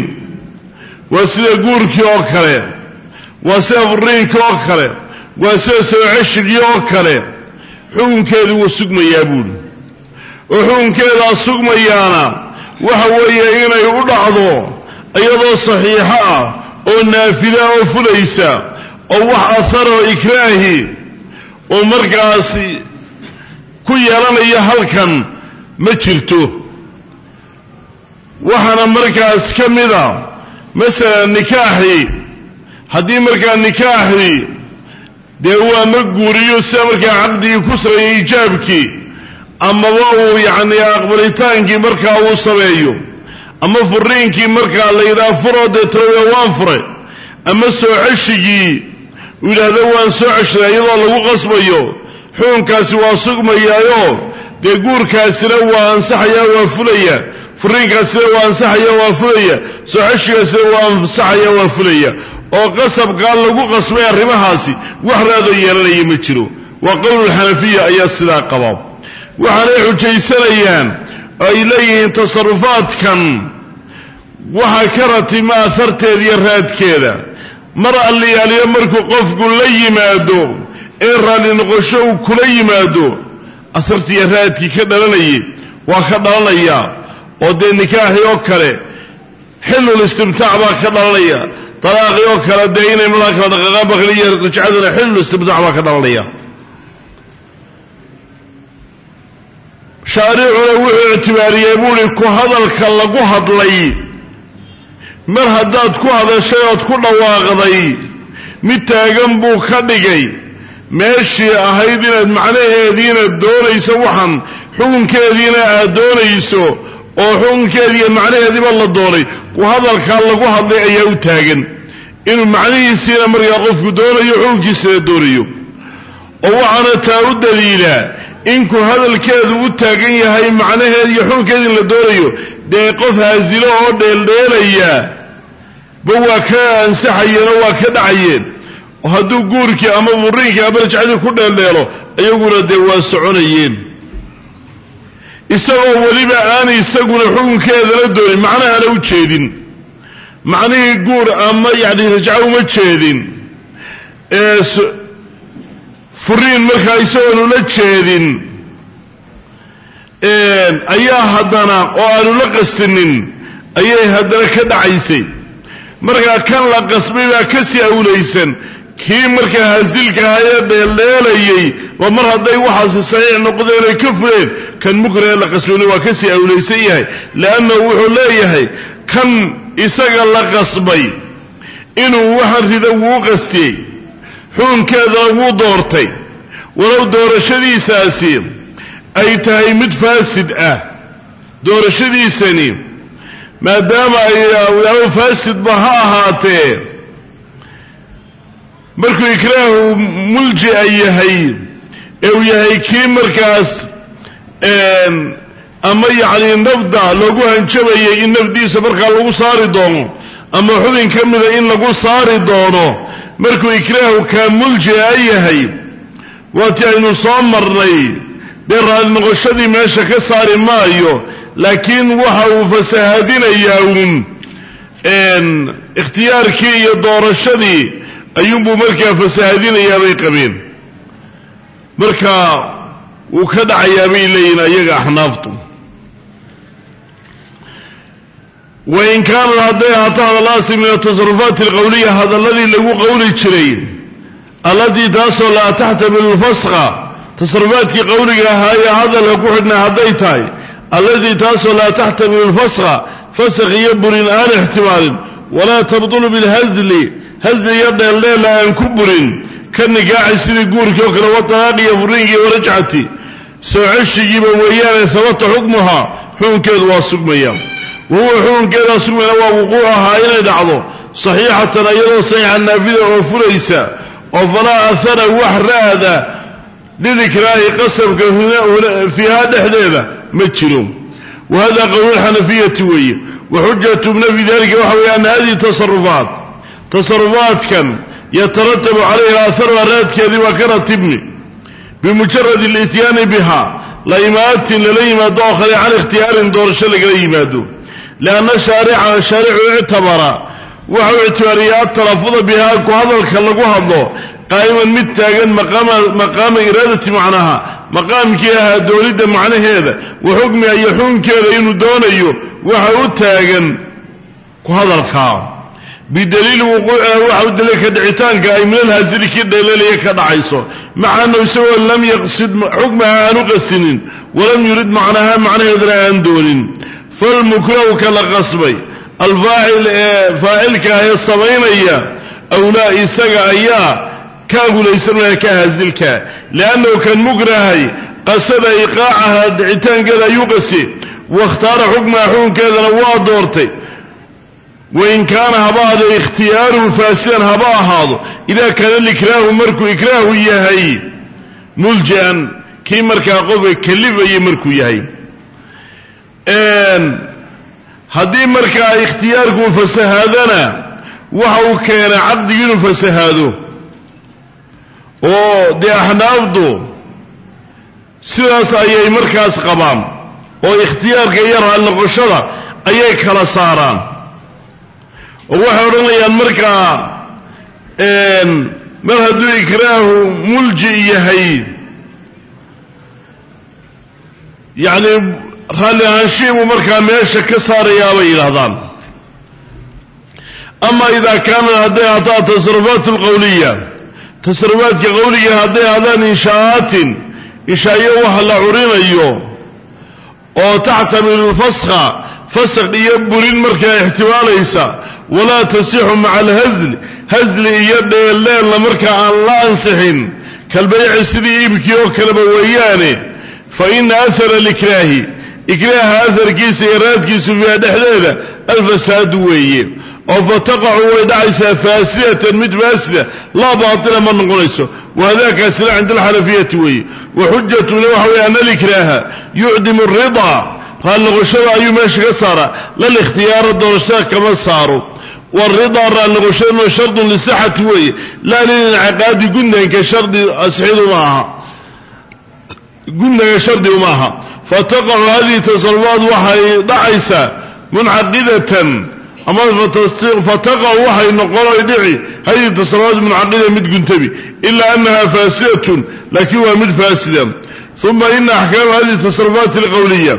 waa sida guurkii oo kale waa sida furiinkii oo kale waa sida soo ceshigii oo kale. Xukunkeedu wuu sugmayaa buuli oo xukunkeedaa sugmayaana waxa weeye inay u dhacdo iyadoo saxiixo ah oo naafida oo fulaysa oo wax aharoo ikraahi oo markaasi ku yeelanaya halkan ma jirto. Waxaana markaas ka mida masalan nikaaxii haddii markaa nikaaxii dee waa ma guuriyo sida markaa caqdigii ku sareeyay ijaabkii amaba uu yacni aqbalitaankii markaa uu sameeyo ama furiinkii markaa la yidhaha furoo dee tarawe waan fure ama soo ceshigii yidhaahdo waan soo ceshaday iyadoo lagu qasbayo. Xukunkaasi waa sugmayaayo. Dee guurkaasina waa ansaxaya waa fulaya. Furiinkaasina waa ansaxaya waa fulaya. Soo ceshigaasina waa ansaxaya waa fulaya. Oo qasabkaa lagu qasbay arrimahaasi wax raadoo yeelanaya ma jiro. Waa qowlulxanafiya ayaa sidaa qaba. Waxaanay xujaysanayaan oo ay leeyihiin tasarufaadkan waxa ka ratima aharteeda iyo raadkeeda mar alliyaaliyo markuu qofku la yimaado ee raalli noqosho uu kula yimaado asartiiyo raadkii ka dhalanayay waa ka dhalanaya. Oo dee nikaaxii oo kale xillul istimtaac baa ka dhalanaya. Talaaqii oo kale dee inay malaa kala dhaqaaqaan bakliya rajcaduna xillul istimtaac baa ka dhalanaya. Shaaricuna wuxuu ictibaariyey buuhi ku hadalka lagu hadlay mar haddaad ku hadashay ood ku dhawaaqday mid taagan buu ka dhigay. Meeshii ahayd inaad macnaheediina doonayso waxan xukunkeediina aad doonayso oo xukunkeediiyo macnaheediiba la doonay. Ku hadalkaa lagu hadlay ayaa u taagan. Inuu macnihiisiina markaa qofku doonayo xukunkiisina doonayo oo waxaana taa u daliilaa inku hadalkeedu u taagan yahay macnaheeda iyo xukunkeeda in la doonayo dee qof haasilo oo dheeldheelaya ba waa ka ansaxayeen oo waa ka dhacayeen. Hadduu guurkii ama furiinkii ama rajcadii ku dheeldheelo iyaguna dee waa soconayeen. Isagoo weliba aan isaguna xukunkeedana doonin macnahana u jeedin. Macnihii guur ama yacni rajco uma jeedin. Ee furiin markaa isagoonu la jeedin ayaa haddana oo aanu la qastinin ayay haddana ka dhacaysay. Markaa kan la qasbay baa ka sii awlaysan kii markaa hasilka ahayee dheeldheelayay waa mar hadday waxaasi saxiix noqdeen ay ka fuleen kan mukrahee la qasbayna waa ka sii awlaysan yahay. Leannahu wuxuu leeyahay kan isaga la qasbay inuu waxaan rida wuu qastiyey xukunkeedana wuu doortay. Walow doorashadiisaasi ay tahay mid faasid ah. Doorashadiisani maadaama ay faasidba ha ahaatee markuu ikraahu mulji'a yahay ee uu yahay kii markaas ama yacni nafda loogu hanjabayay in nafdiisa markaa lagu saari doono ama xubin ka mida in lagu saari doono markuu ikraahu kaa mulji'a yahay waatii aynu soo marnay dee raalli noqoshadii meesha ka saari maayo laakiin waxa uu fasahaadinayaa uun. Ikhtiyaarkii iyo doorashadii ayuunbuu markaa fasahaadinayaa bay qabeen. Marka wuu ka dhacayaa bay leeyihiin ayaga axnaaftu wain kaanad hadday ahaato hadalaasi min atasarufaati alqowliya hadalladii lagu qowli jiray allatii taasoo laa taxtamilu lfasqa tasarufaadkii qowliga ahaa ee hadalka ku xidhnaa hadday tahay allatii taasoo laa taxtamilu lfasqa fasaq iyo burin aan ixtimaalin walaa tabdulu bilhasli hasli iyo dheeldheela aan ku burin ka nikaaxi sidii guurkii oo kale watalaaqi iyo furinkii warajcati soo ceshigiiba weeyaane sabata xukmuhaa xukunkeedu waa sugmaya wahuwa xukunkeeda sugmayna waa wuquucahaa inay dhacdo. Saxiixatan iyadoo saxiixa naafida oo furaysa oo falaa ahara wax raada lidikraahi qasabka fiihaa dhexdeeda ma jiro wa hada qowlulxanafiyati weeye. Wa xujatuna fi dalika waxa weeye ana hadihi tasarufaat tasarufaadkan yataratabu calayha aharuha raadkeedii waa ka ratibni. Bimujarad lityaani biha la imaatin lala yimaado oo kale can ikhtiyaarin doorasho lagala yimaado lianna shaarica shaaricu ictabara waxau ictibaariyaa atalafuda bihaa ku hadalka lagu hadlo qaa'iman mid taagan maqaama iraadati macnaha maqaamkii ahaa doonidda macnaheeda wa xukmiha iyo xukunkeeda inuu doonayo waxa u taagan ku hadalkaa bidaliili waxa u daliilka dhicitaanka ay minalhaasili kii dheelelaya ka dhacayso maca annahu isagoo lam yaqsid xukmaha aanu qasinin walam yurid macnaha macnaheedana aan doonin falmukrahu ka la qasbay alfaacil ee faacilka ah ee samaynaya awlaa isaga ayaa ka agulaysanaya ka haasilka liannahu kan mukrahay qasada iqaacaha dhicitaankeeda ayuu qasi wakhtaara xukmaha xukunkeedana waa doortay wain kaana haba ahaado ikhtiyaaruhu faasidan haba ahaado idaa kaana likraahu markuu ikraahu yahay muljian kii markaa qofka kalifaya markuu yahay haddii markaa ikhtiyaarkuu fasahaadana waxa uu keenay caqdigii inuu fasahaado. Oo dee axnaafdu sidaas ayay markaas qabaan. Oo ikhtiyaarka iyo raalnoqoshada ayay kala saaraan. Oo waxay odhanayaan markaa mar hadduu ikraahu mulji yahay yacni raalli ahaanshihii buu markaa meesha ka saarayaa bay yidhaahdaan. Ama idaa kaanat hadday ahaataa tasarufaat alqowliya tasarufaadka qowliga hadday ahaadaan inshaa'aatin inshaayo waxa la curinayo oo taxtamilu lfaskha fasakh iyo burin markaa ixtimaalaysa walaa tasixu maca alhasli hasli iyo dheeldheelna markaa aan la ansixin kalbayci sidii iibkii oo kaleba weeyaane fa ina ahara likraahi ikraaha aharkiisa raadkiisu fiiha dhexdeeda alfasaadu weeye. Oo fataqacu way dhacaysaa faasidatan mid faasida laa baatila ma noqonayso. Wahadakaasina cinda alxanafiyati weeye. Wa xujatuna waxa weye ana alikraaha yucdimu aridaa raalnoqoshada ayuu meesha ka saaraa lalikhtiyaara doorashada kama saaro. Waridaa raalnoqoshaduna shardun lisixati weeye. Laa lilincaaqaadi gundanka shardi asixidu ma aha. Gundanka shardigu ma aha fataqacu hadihi tasarufaat waxay dhacaysaa muncaqidatan ama fataqacu waxay noqonoy dhici. Hadihi tasarufaat muncaqida mid guntabi ilaa annaha faasidatun laakiin waa mid faasida. Uma ina axkaama hadihi tasarufaati alqowliya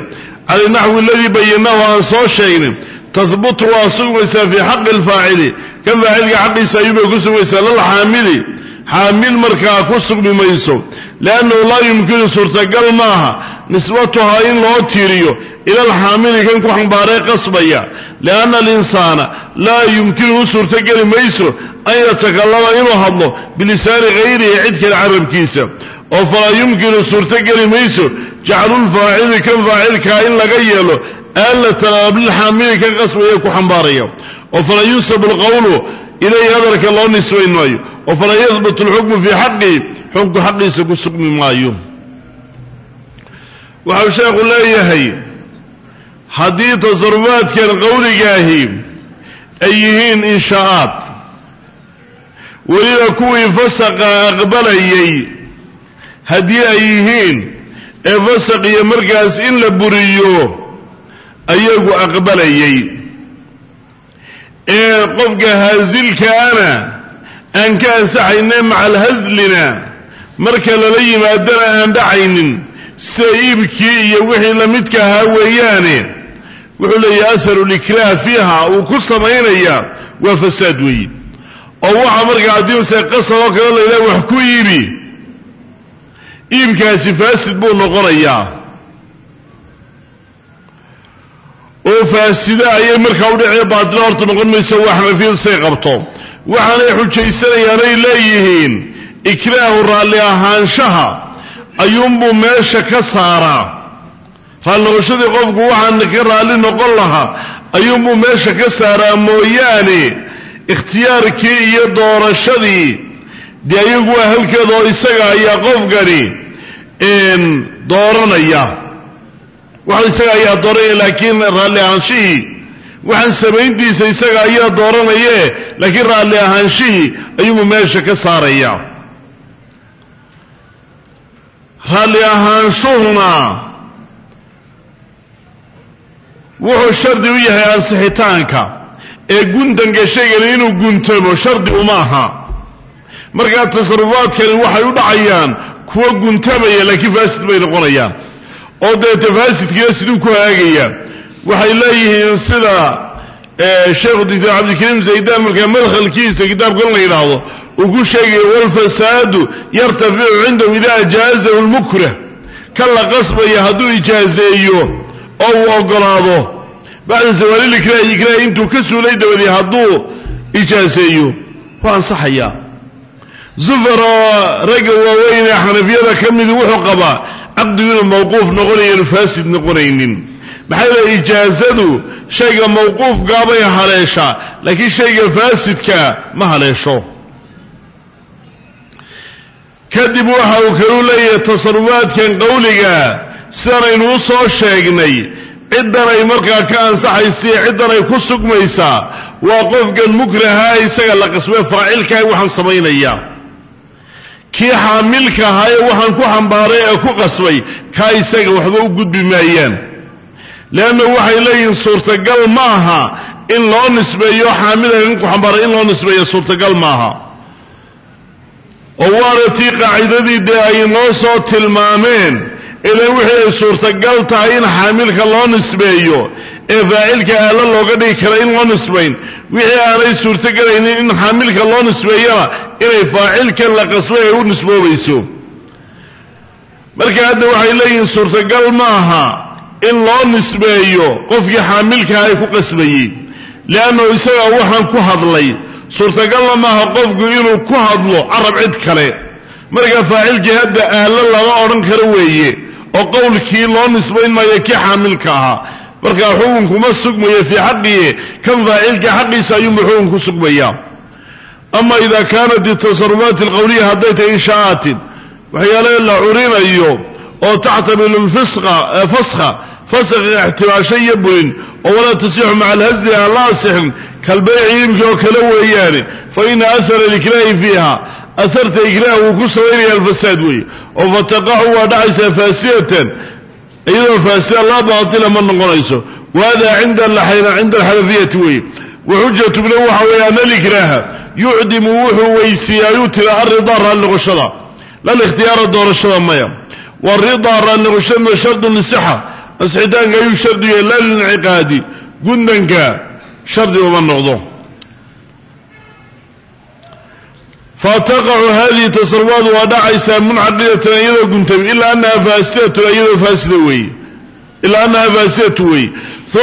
cala naxwi aladii bayanahu aan soo sheegnay tahbutu waa sugmaysaa fii xaqi alfaacili. Kan faacilka xaqiisa ayuubay ku sugmaysaa lal xaamili xaamil markaa ku sugmi mayso. Liannahu laa yumkinu suurtagal maaha nisbatuhaa in loo tiiriyo ila alxaamili kan ku xambaaree qasbaya. Lianna alinsaana laa yumkinu u suurtogeli mayso an yatakallama inuu hadlo bilisaani hayrihi cid kale carabkiisa. Oo falaa yumkinu suurtogeli mayso jaclulfaacili kan faacilkaa in laga yeelo aalatan lilxaamili kan qasbaya ku xambaaraya. Oo falaa yunsabu alqowlu ilayhi hadalka loo nisbayn maayo oo falaa yahbutu alxukmu fii xaqihi xukmku xaqiisa ku sugmi maayo. Waxau sheekhu leeyahay haddii tasarufaadkan qowligaahi ay yihiin inshaa'aad weliba kuwii fasaqa aqbalayay haddii ay yihiin ee fasaq iyo markaas in la buriyo ayagu aqbalayay ee qofka haasilkaana aan ka ansaxayne maca alhaslina marka lala yimaadana aan dhacaynin sida iibkii iyo wixii lamidka ahaa weeyaane wuxuu leeyahay aharu likraah fiiha uu ku samaynaya waa fasaad weeye oo waxa markaa haddii se qasab oo kale la yidhaha wax ku iibi iibkaasi faasid buu noqonayaa faasida ayay markaa udhacee baatila horta noqon maysa waa xanafiyadu say qabto. Waxaanay xujaysanayaan ay leeyihiin ikraahu raalli ahaanshaha ayuunbuu meesha ka saaraa. Raalli noqoshadii qofku waxaan ka raalli noqon lahaa ayuunbuu meesha ka saaraa mooyaane ikhtiyaarkii iyo doorashadii. Dee ayagu waa halkeeda oo isaga ayaa qofkani dooranaya waxa isaga ayaa dooranaya laakiin raalli ahaanshihii waxaan samayntiisa isaga ayaa dooranaye laakiin raalli ahaanshihii ayuunbuu meesha ka saaraya. Raalli ahaanshuhuna wuxuu shardi u yahay ansixitaanka. Ee guntanka shaygani inuu guntamo shardi uma aha. Markaa tasarufaadkani waxay u dhacayaan kuwa guntamaya laakiin faasid bay noqonayaan oo deeta faasidkiina siduu ku hagaagaya waxay leeyihiin sida sheekhu doctor cabdilkariim zaydaan markaa madkhalkiisa kitaabkan la yidhaahdo uu ku walfasaadu yartaficu cindahu ida ajaazahu lmukrah ka la qasbaya hadduu ijaazeeyo oo uu ogolaado bacda zawaali ikraahi intuu ka suulay dabadii hadduu ijaazeeyo waa ansaxayaa. Zufar oo ragga waaweyn ee xanafiyada ka midi wuxuu qabaa caqdigu mawquuf noqonayo faasid noqonaynin. Maxaa yeele ijaazadu shayga mawquufkaabay haleeshaa laakiin shayga faasidka ma haleesho. Kadib waxa uu kalu leeyahay tasarufaadkan qowliga sidanaynu u soo sheegnay ciddan ay markaa ka ansaxaysiiyo ciddan ay ku sugmaysaa waa qofkan mukraha isaga la qasbee faacilkaah waxaan samaynaya kii xaamilka ahaa ee waxaan ku xambaaray ee ku qasbay kaa isaga waxba u gudbi maayaan leanna waxay leeyihiin suurtagal ma aha in loo nisbeeyo xaamilkan ku xambaaray in loo nisbeeyo suurtagal maaha oo waana tii qaacidadii dee ay noo soo tilmaameen ilan wixii ay suurtagal tahay in xaamilka loo nisbeeyo ee faacilka aala looga dhigi kara in loo nisbayn. Wixii aanay suurtogelaynin in xaamilka loo nisbeeyana inay faacilkan la qasbay ay u nisboobayso. Marka hadda waxay leeyihiin suurtagal ma aha in loo nisbeeyo qofkii xaamilkaha ay ku qasbayey leannahu isagaa waxaan ku hadlay suurtagalna maaha qofku inuu ku hadlo carab cid kale. Marka faacilkii hadda aalo lama odhan karo weeye oo qowlkii loo nisbayn maayo kii xaamilka ahaa markaa xukunkuma sugmayo fii xaqihi kan faacilka xaqiisa ayuunba xukun ku sugmaya. Ama ida kaanat itasarufaat alqowliya hadday tahay insha'aatin waxyaale la curinayo oo taxtamilu lfaskha faskha ixtimaasho iyo burin oo walaa tasixu maca alhasli aan la asixin kalbayci iibkii oo kale weeyaane fa ina ahara likraahi fiiha aharta ikraah wuu ku samaynaya alfasaad weeye. Oo fataqacu waa dhacaysaa faasidatan iyadoo faasida laa baatila ma noqonayso. Wahada cinda cinda alxanafiyati weeye. Waxujatuna waxa weeye ana alikraaha yucdimu wuxuu weysiiyaayuu tira alridaa raalli noqoshada lalikhtiyaara doorashada maya. Waridaa raalli noqoshadna shardu lisixa ansixitaanka ayuu shardiya la linciqaadi gundanka shardi uma noqdo fataqacu hadihi tasarufaat waa dhacaysaa munxaqidatan iyadoo guntami ilaa anaha faasidatun iyadoo faasida weeye ilaa annaha faasidatu weeye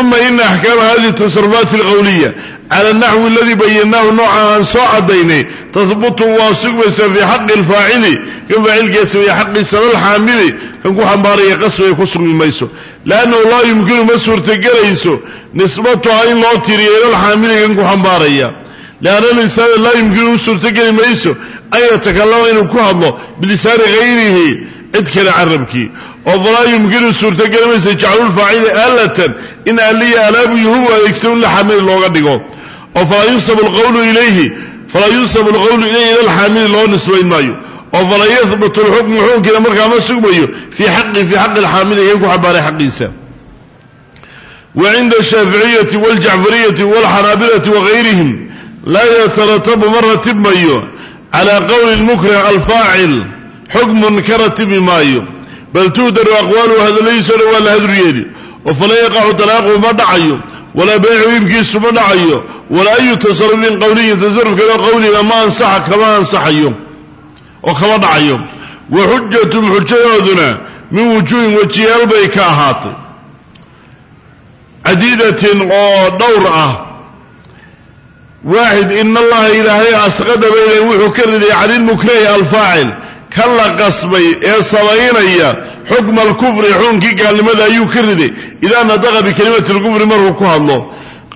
uma ina axkaama hadihi tasarufaat alqowliya cala anaxwi aladii bayanaahu nooca aan soo cadaynay tahbutu waa sugmaysaa fii xaqi alfaacili kan faacilkiisa iyo xaqiisa lalxaamili kan ku xambaaraya qasbiga ku sugmi mayso liannahu laa yumkinu ma suurtagelayso nisbatuha in loo tiriyo ilalxaamili ku xambaaraya lianna lisaana laa yumkinu u suurtogeli mayso an yatakalama inuu ku hadlo bilisaani hayrihi cid kale carabkii oo falaa yumkinu suurtogeli mayso jaclulfaacili aalatan in aaliya alaabu yuhubu adeegsa in la xaamili looga dhigo oo falaa yunsabu alqawlu ilayhi falaa yunsabu alqawlu ilayhi ila alxaamili loo nisbayn maayo oo falaa yahbutu lxukmu xukunkiina markaa ma sugmayo fii xaqi fii xaqi alxaamili kan ku xambaaray xaqiisa wa cinda ashaaficiyati waljacfariyati walxanaabilati laa yataratabu ma ratibmayo calaa qowli lmukrah alfaacil xukmun ka ratibi maayo. Bal tuhdaru aqwaaluhu hadalladiisoo dhan waa la hadru yeeli. Oo fala yaqacu talaaquhu ma dhacayo walaa baycu iibkiisu ma dhacayo walaa ayu tasarufin qowliyin tasarufkeeda qowliga ma ansaxa kama ansaxayo oo kama dhacayo. Wa xujatum xujadooduna min wujuuhin wejiyaal bay ka ahaatay. Cadiidatin oo dhowr ah waaxid ina allaha ilaahay asqada bayna wuxuu ka riday cani lmukrahi alfaacil. Ka la qasbay ee samaynaya xukma alkufri xukunkii gaalnimada ayuu ka riday. Idaa nataqa bikelimati lkufri markuu ku hadlo.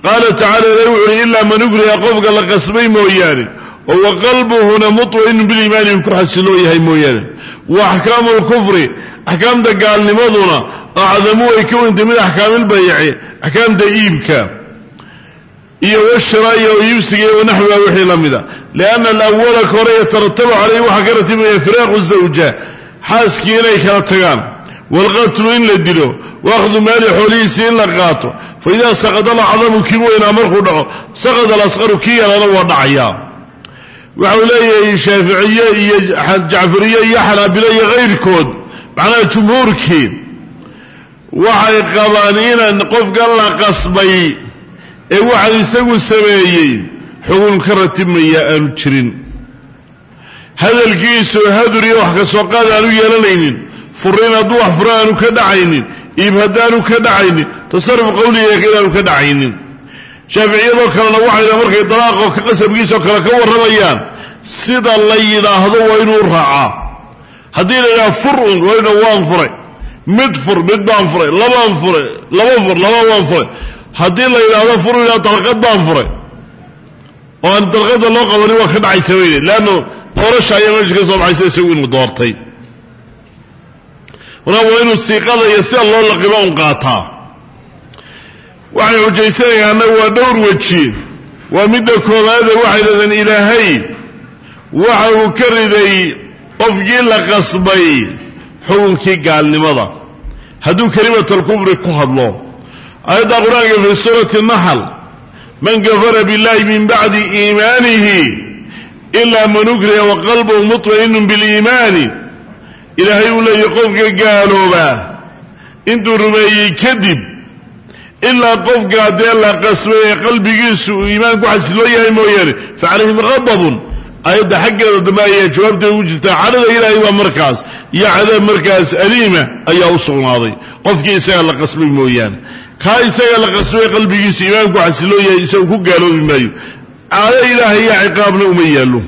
Qaala tacala ilahi wuxu uhi ilaa man ukriha qofka la qasbay mooyaane oo wa qalbuhuna mutmainu biliimaani uu ku xasiloo yahay mooyaane. Wa axkaamu lkufri axkaamta gaalnimaduna acdamu way ka weyntay min axkaamilbayci axkaamta iibka iyo washiraa'i oo iibsiga iyo wanaxwiha wixii la mida. Lianna alawala ka hore yataratabu calayhi waxaa ka ratibaya firaaqu zawja xaaskii inay kala tagaan. Waalqatlu in la dilo waakhdu maali xoolihiisii in la qaato. Fa idaa saqada alacdamu kii weynaa markuu dhaco saqada alasqaru kii yarana waa dhacayaa waxau leeyahay shaaficiye iyo jacfariye iyo xanaabilo iyo kayrkood macnaha jumhuurkii waxay qabaan inaan qofkan la qasbay ee waxaan isagu sameeyey xugun ka ratibmaya aanu jirin. Hadalkiisu hadur iyo wax ka soo qaad aanu yeelanaynin furiin hadduu wax furo aanu ka dhacaynin iib haddaanu ka dhacaynin tasarruf qowliga inaanu ka dhacaynin. Shaaficiyadoo kalena waxayna markay dalaaqo qasabkiisao kale ka warramayaan sida la yidhaahdo waa inuu raacaa haddii la yidhaha furun wayna waan furay. Mid fur mid baan furay. Labaan furay laba fur laba waan furay haddii la yidhaahdo furina dalqad baan furay oo aan dalqada loo qabanin waa ka dhacaysa weyne leanno doorasha ayaa meesha ka soo baxaysa isagu inuu doortay. Markaa waa inuu siiqada iyo sida loo laqibo un qaataa. Waxay xujaysanayaanna waa dhowr weji. Waa midda koowaade waxay dhahdeen ilaahay waxa uu ka riday qofkii la qasbay xukunkii gaalnimada. Hadduu kelimatalkufri ku hadlo aayadda qur'aanka fii suurati naxl man kafara biاllahi min bacdi iimaanihi ilaa man ukriha waqalbuhu muطma'inu biliimaani ilaahay uu leeyahy qofka gaaloobaa intuu rumeeyey kadib ilaa qofkaa dee la qasbay ee qalbigiisu uu iimaan ku xasiloo yahay mooyaane fa calayhim qadabun aayadda xaggeeda dambe ayaa jawaabteeda ugu jirtaa cadhada ilaahay waa markaas iyo cadaab markaas aliima ayaa u sugnaaday. Qofkii isaga la qasbay mooyaane. Kaa isaga la qasbay qalbigiisu iimaan ku xasiloo yahay isagu ku gaaloobi maayo. Caado ilaahay iyo ciqaabna uma yaallo.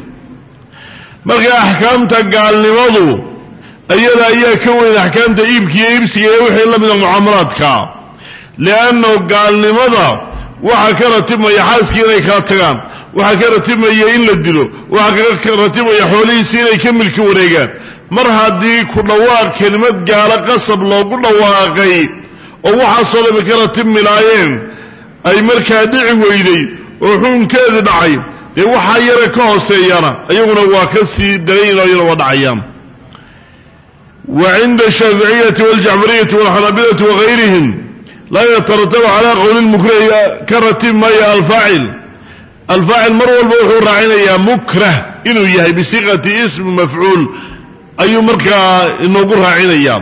Marka axkaamta gaalnimadu iyada ayaa ka weyn axkaamta iibkiiyo iibsiga iyo wixii la mida mucaamalaadka. Lianno gaalnimada waxaa ka ratibmaya xaaskii inay kala tagaan waxaa ka ratibmaya in la dilo. Waxaa ka ratibmaya xoolihiisii inay ka milki wareegaan. Mar haddii ku dhawaaq kelimad gaalo qasab loogu dhawaaqay oo waxaasoo dhami ka ratibmilaayeen ay markaa dhici weyday oo xukunkeedii dhacay dee waxaa yara ka hooseeyana iyaguna waa ka sii daraynao iyana waa dhacayaan. Wa cinda ashaaficiyati waljacfariyati walxanaabilati wagayrihim laa yataratabu calaa qowli lmukrahi ka ratib alfaacil alfaacil mar walba wuxuu raacinayaa mukrah inuu yahay bisiiqati ismi mafcuul ayuu markaa inoogu raacinayaa.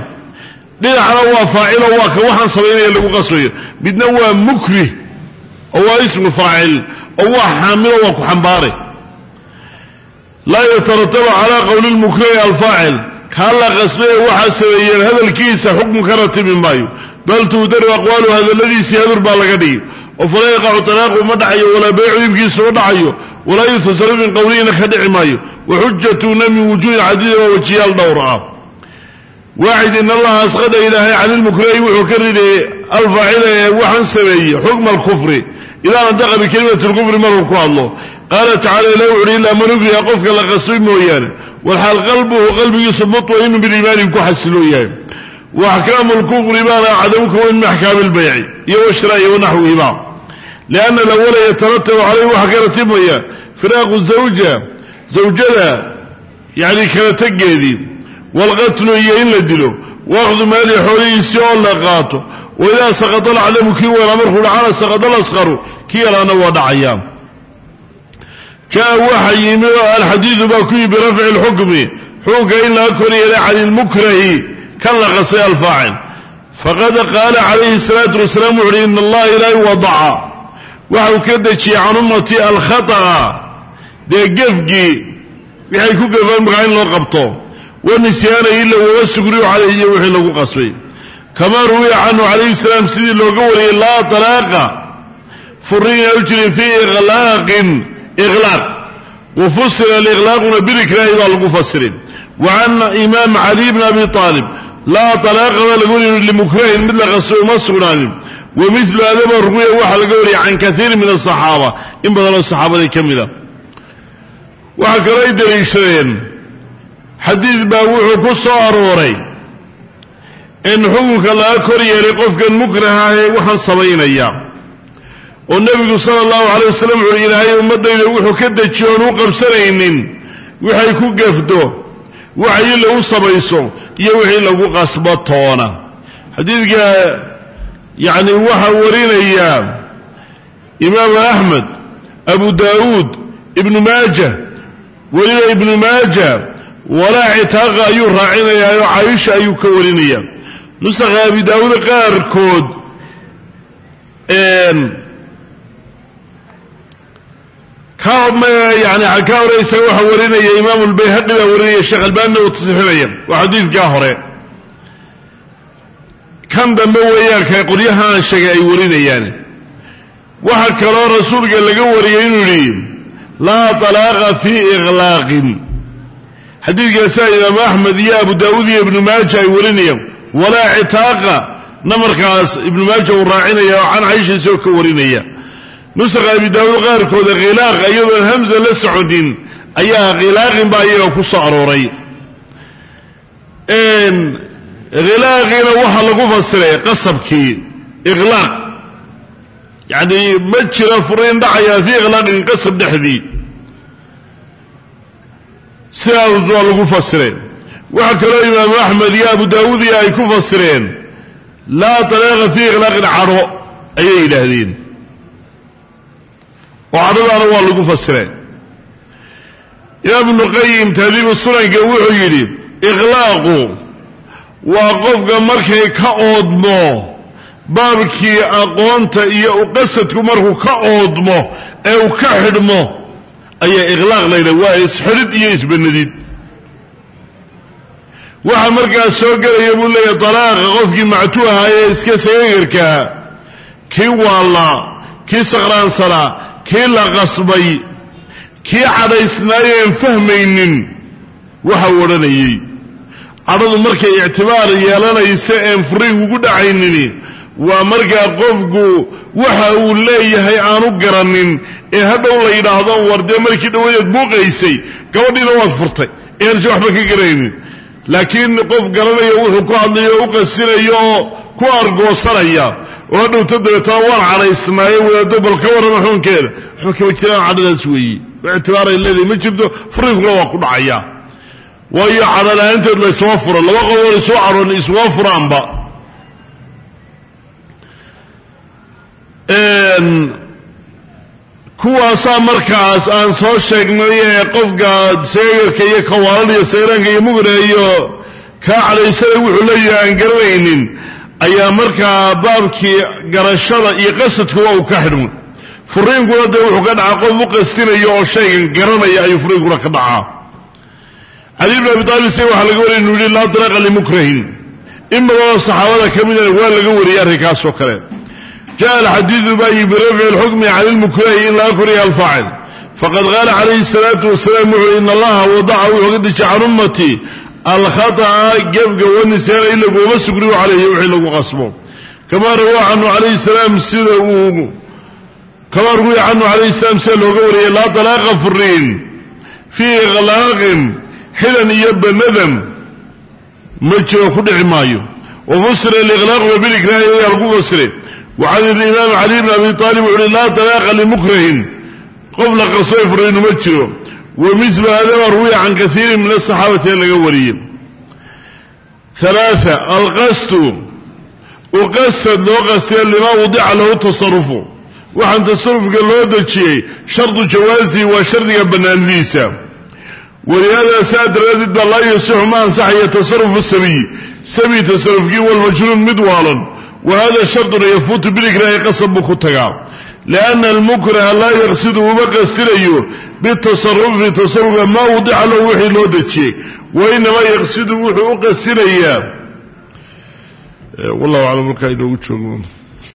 Dhinacna waa faacilo waa ka waxaan samaynaya lagu qasbayo. Midna waa mukrih oo waa ismu faacil oo waa xaamilo waa ku xambaare. Laa yataratabu calaa qowli lmukrahi alfaacil. Kaa la qasbaye waxaa sameeyeen hadalkiisa xukmu ka ratibi maayo bal tuudaru aqwaalu hadalladiisii hadur baa laga dhigi oo fala yaqacu talaaqu ma dhacayo walaa baycu iibkiisu ma dhacayo walaa yutasaru min qowlihina ka dhici maayo. Wa xujatuna min wujuhin cadiida waa wajiyaal dhowr ah. Waaxid in allaha asqada ilaahay cani lmukrahi wuxuu ka riday alfaacila ee waxaan sameeyey xukma alkufri. Idaa nataqa bikelimati lkufri markuu ku hadlo. Qaala tacala ilah wuxu uhi ilaa man ukriha qofka la qasbay mooyaane walxaal qalbuhu qalbigiisu mutma'inu biliimaani ku xasiloo yahay wa axkaamu lkufri baana weyn min axkaami lbayci iyo washiraa'i wanaxwihiba lianna alawala yataratabu calayhi waxaa ka ratibmaya firaaqu zawja zawjada yacni kala tegeedii waalqatlu iyo in la dilo waakhdu maali xoolihiisii oo la qaato wa idaa saqada alaclamu kii weynaa markuu dhacana saqada alasqaru kii yaraana waa dhacaya jaa waxa yimi alxadiidu baa ku yimi birafci lxukmi xukunka in laga kor yeelay cani lmukrahi kan la qasay alfaacil. Faqad qaala calayhi salaatu wasalaam wuxu uhi ina allaha ilaahi wadaca. Waxau ka dejiyey can ummati alkhata'a dee gefgii waxay ku gafaan markaa in loo qabto? Wanisyaana ila waga sugriyu calayhi iyo wixii lagu qasbay. Kamaa ruwiya canhu calayhi salaam sidii looga wariyey laa talaaqa. Furiina u jirin fii iqlaaqin iqlaaq wa fusira aliqlaaquna bilikraahi baa lagu fasiray wa can imaam cali bni abi aalib laa laga wariy limukrahin mid la qasbay uma sugnaanin. Wa milu adaba ruwiya waxaa laga wariyay can kaiirin min asaxaaba in badanoo saxaabadii ka mida waxaa kaloo ay daliishadeen. Xadiid baa wuxuu ku soo arooray in xukunka laga kor yeelay qofkan mukraha ee waxaan samaynaya oo nebigu sala allahu calay wasalam wuxuuhi ilaahay ummaddayda wuxuu ka dejiyo oon u qabsanaynin. Waxay ku gafdo waxii lagu samayso iyo wixii lagu qasbo toona. Xadiidka yacni waxaa warinaya imaamu axmed abu daawuud ibnu maaja weliba ibnu maaja walaa citaaqa ayuu raacinayaa oo caaisha ayuu ka warinaya nusakha abi daawuud qaarkood ka yani ka hore isaga waxaa warinaya imaamu lbayhaqi baa warinaya sheekh albaanina uu tasixinaya waa xadiidkaa hore. Kan dambe weeyaan kay qolyahaan sheegay ay warinayaan. Waxaa kaloo rasuulka laga wariyay inuu yidhi laa talaaqa fii iqlaaqin. Xadiidkaasaa imaamu axmed iyo abu daawuud iyo ibnu maaja ay warinayaan. Walaa citaaqa. Na markaas ibnu maaja uu raacinaya oo can isagoo ka warinaya nusakha abi daawuud qaarkooda khilaaq iyadoon hamza la soconin ayaa khilaaqin baa iyaga ku soo arooray. Khilaaqiina waxaa lagu fasiray qasabkii iqlaaq yacni ma jira furiin dhacayaa fii iqlaaqin qasab dhexdii. Sidaas waa lagu fasiray. Waxaa kaloo imaamu axmed iyo abu daawuud iyo ay ku fasireen laa talaaqa fii iqlaaqin cadho ayay yidhaahdeen oo cadhadaana waa lagu fasireen. Imaam ibnu qayim tahdiibu sunanka wuxuu yidhi iqlaaqu waa qofka markay ka oodmo baabkii aqoonta iyo uqasadku markuu ka oodmo ee uu ka xidhmo ayaa iqlaaq laydhaha waa isxidhid iyo isbanadid waxaa markaas soo gelaya buu leeyahay dalaaqa qofkii mactuuha ee iska sagagarkaa kii waallaa kii saqraansanaa kii la qasbay kii cadhaysnaayeen fahmaynin waxau odhanayey. Cadhadu markay ictibaar yeelanaysa een furiin ugu dhacaynini waa markaa qofku waxa uu leeyahay aanu garanin ee hadhow la yidhaahdo war dee markii dhawadeed buuqaysay gabadhiina waad furtay eanse waxba ka garanaynin laakiin qof garanaya wuxuu ku hadlayo oo u qasinayo ku argoosanaya oo hadhowta dabeetana waan cadhaysnaaye wadaado bal ka warrama xuunkeeda waxba kama jiraan cadhadaas weeye ictibaaray leedahay ma jirto furiinkuna waa ku dhacaya. Waayo cadhala-aanteed la isuma furo laba qoboon isuu cadhoon isuma furaanba. Kuwaasaa markaas aan soo sheegnay ee qofka seegarka iyo kawaalada iyo sayraanka iyo mugna iyo kaa cadhaysada wuxuu leeyahay aan garanaynin ayaa markaa baabkii garashada iyo qasadku waa uu ka xidhmay furiinkuna dee wuxuu ka dhacaa qof u qastinayo oo shaygan garanaya ayuu furiinkuna ka dhacaa cali bn abi taalib isaga waxaa laga wariyay inuu yihi laa dalaaqa limukrahin in badanoo saxaabada ka midana waa laga wariyay arrinkaasoo kale jaءa alxadiidu bayi birafci اlxukmi can ilmukrahi in laga koriya alfaacil faqad qaala calayhi الsalaatu wasalaam wuxuui in allaha wadaca wuxuu ka dejiya can ummatii alkhata'a gefga wanisyana in laguma sugriyo calayhi wixii lagu qasbo. Kama rawaa canhu calayhi salaam sida uu kama ruwiya canhu calayhi salaam sida looga wariyay laa dalaaqa furiin fii iqlaaqin xidan iyo banadan ma jiro ku dhici maayo. Wafusira aliqlaaqu wabilikraahi ayaa lagu fasiray waxaa yidhi imaam cali bn abi aalib wuxu uhi laa talaaqa limukrahin qof la qasbay furiinu ma jiro wa milu hadaba ruwiya can kaiirin min asaxaabati ee laga wariyey. Alaaa alqasdu uqasad loo qastiya limaa wadica lahu tasarufu waxaan tasarufka loo dejiyey shardu jawaasihi waa shardiga bannaanadiisa walihaada saa daraadeed baa laa yasixu ma ansaxaya tasarufu sabiyi sabi tasarufkii walmajnuun mid waalan. Wa hada sharduna yafuutu bilikraahi qasab buu ku tagaa. Lianna almukraha laa yaqsidu uma qasinayo bitasarufi tasarufka maa wadica lahu wixii loo dejiyey wa inamaa yaqsidu wuxuu u qasinayaa wallahu aclam markaa inoogu joogo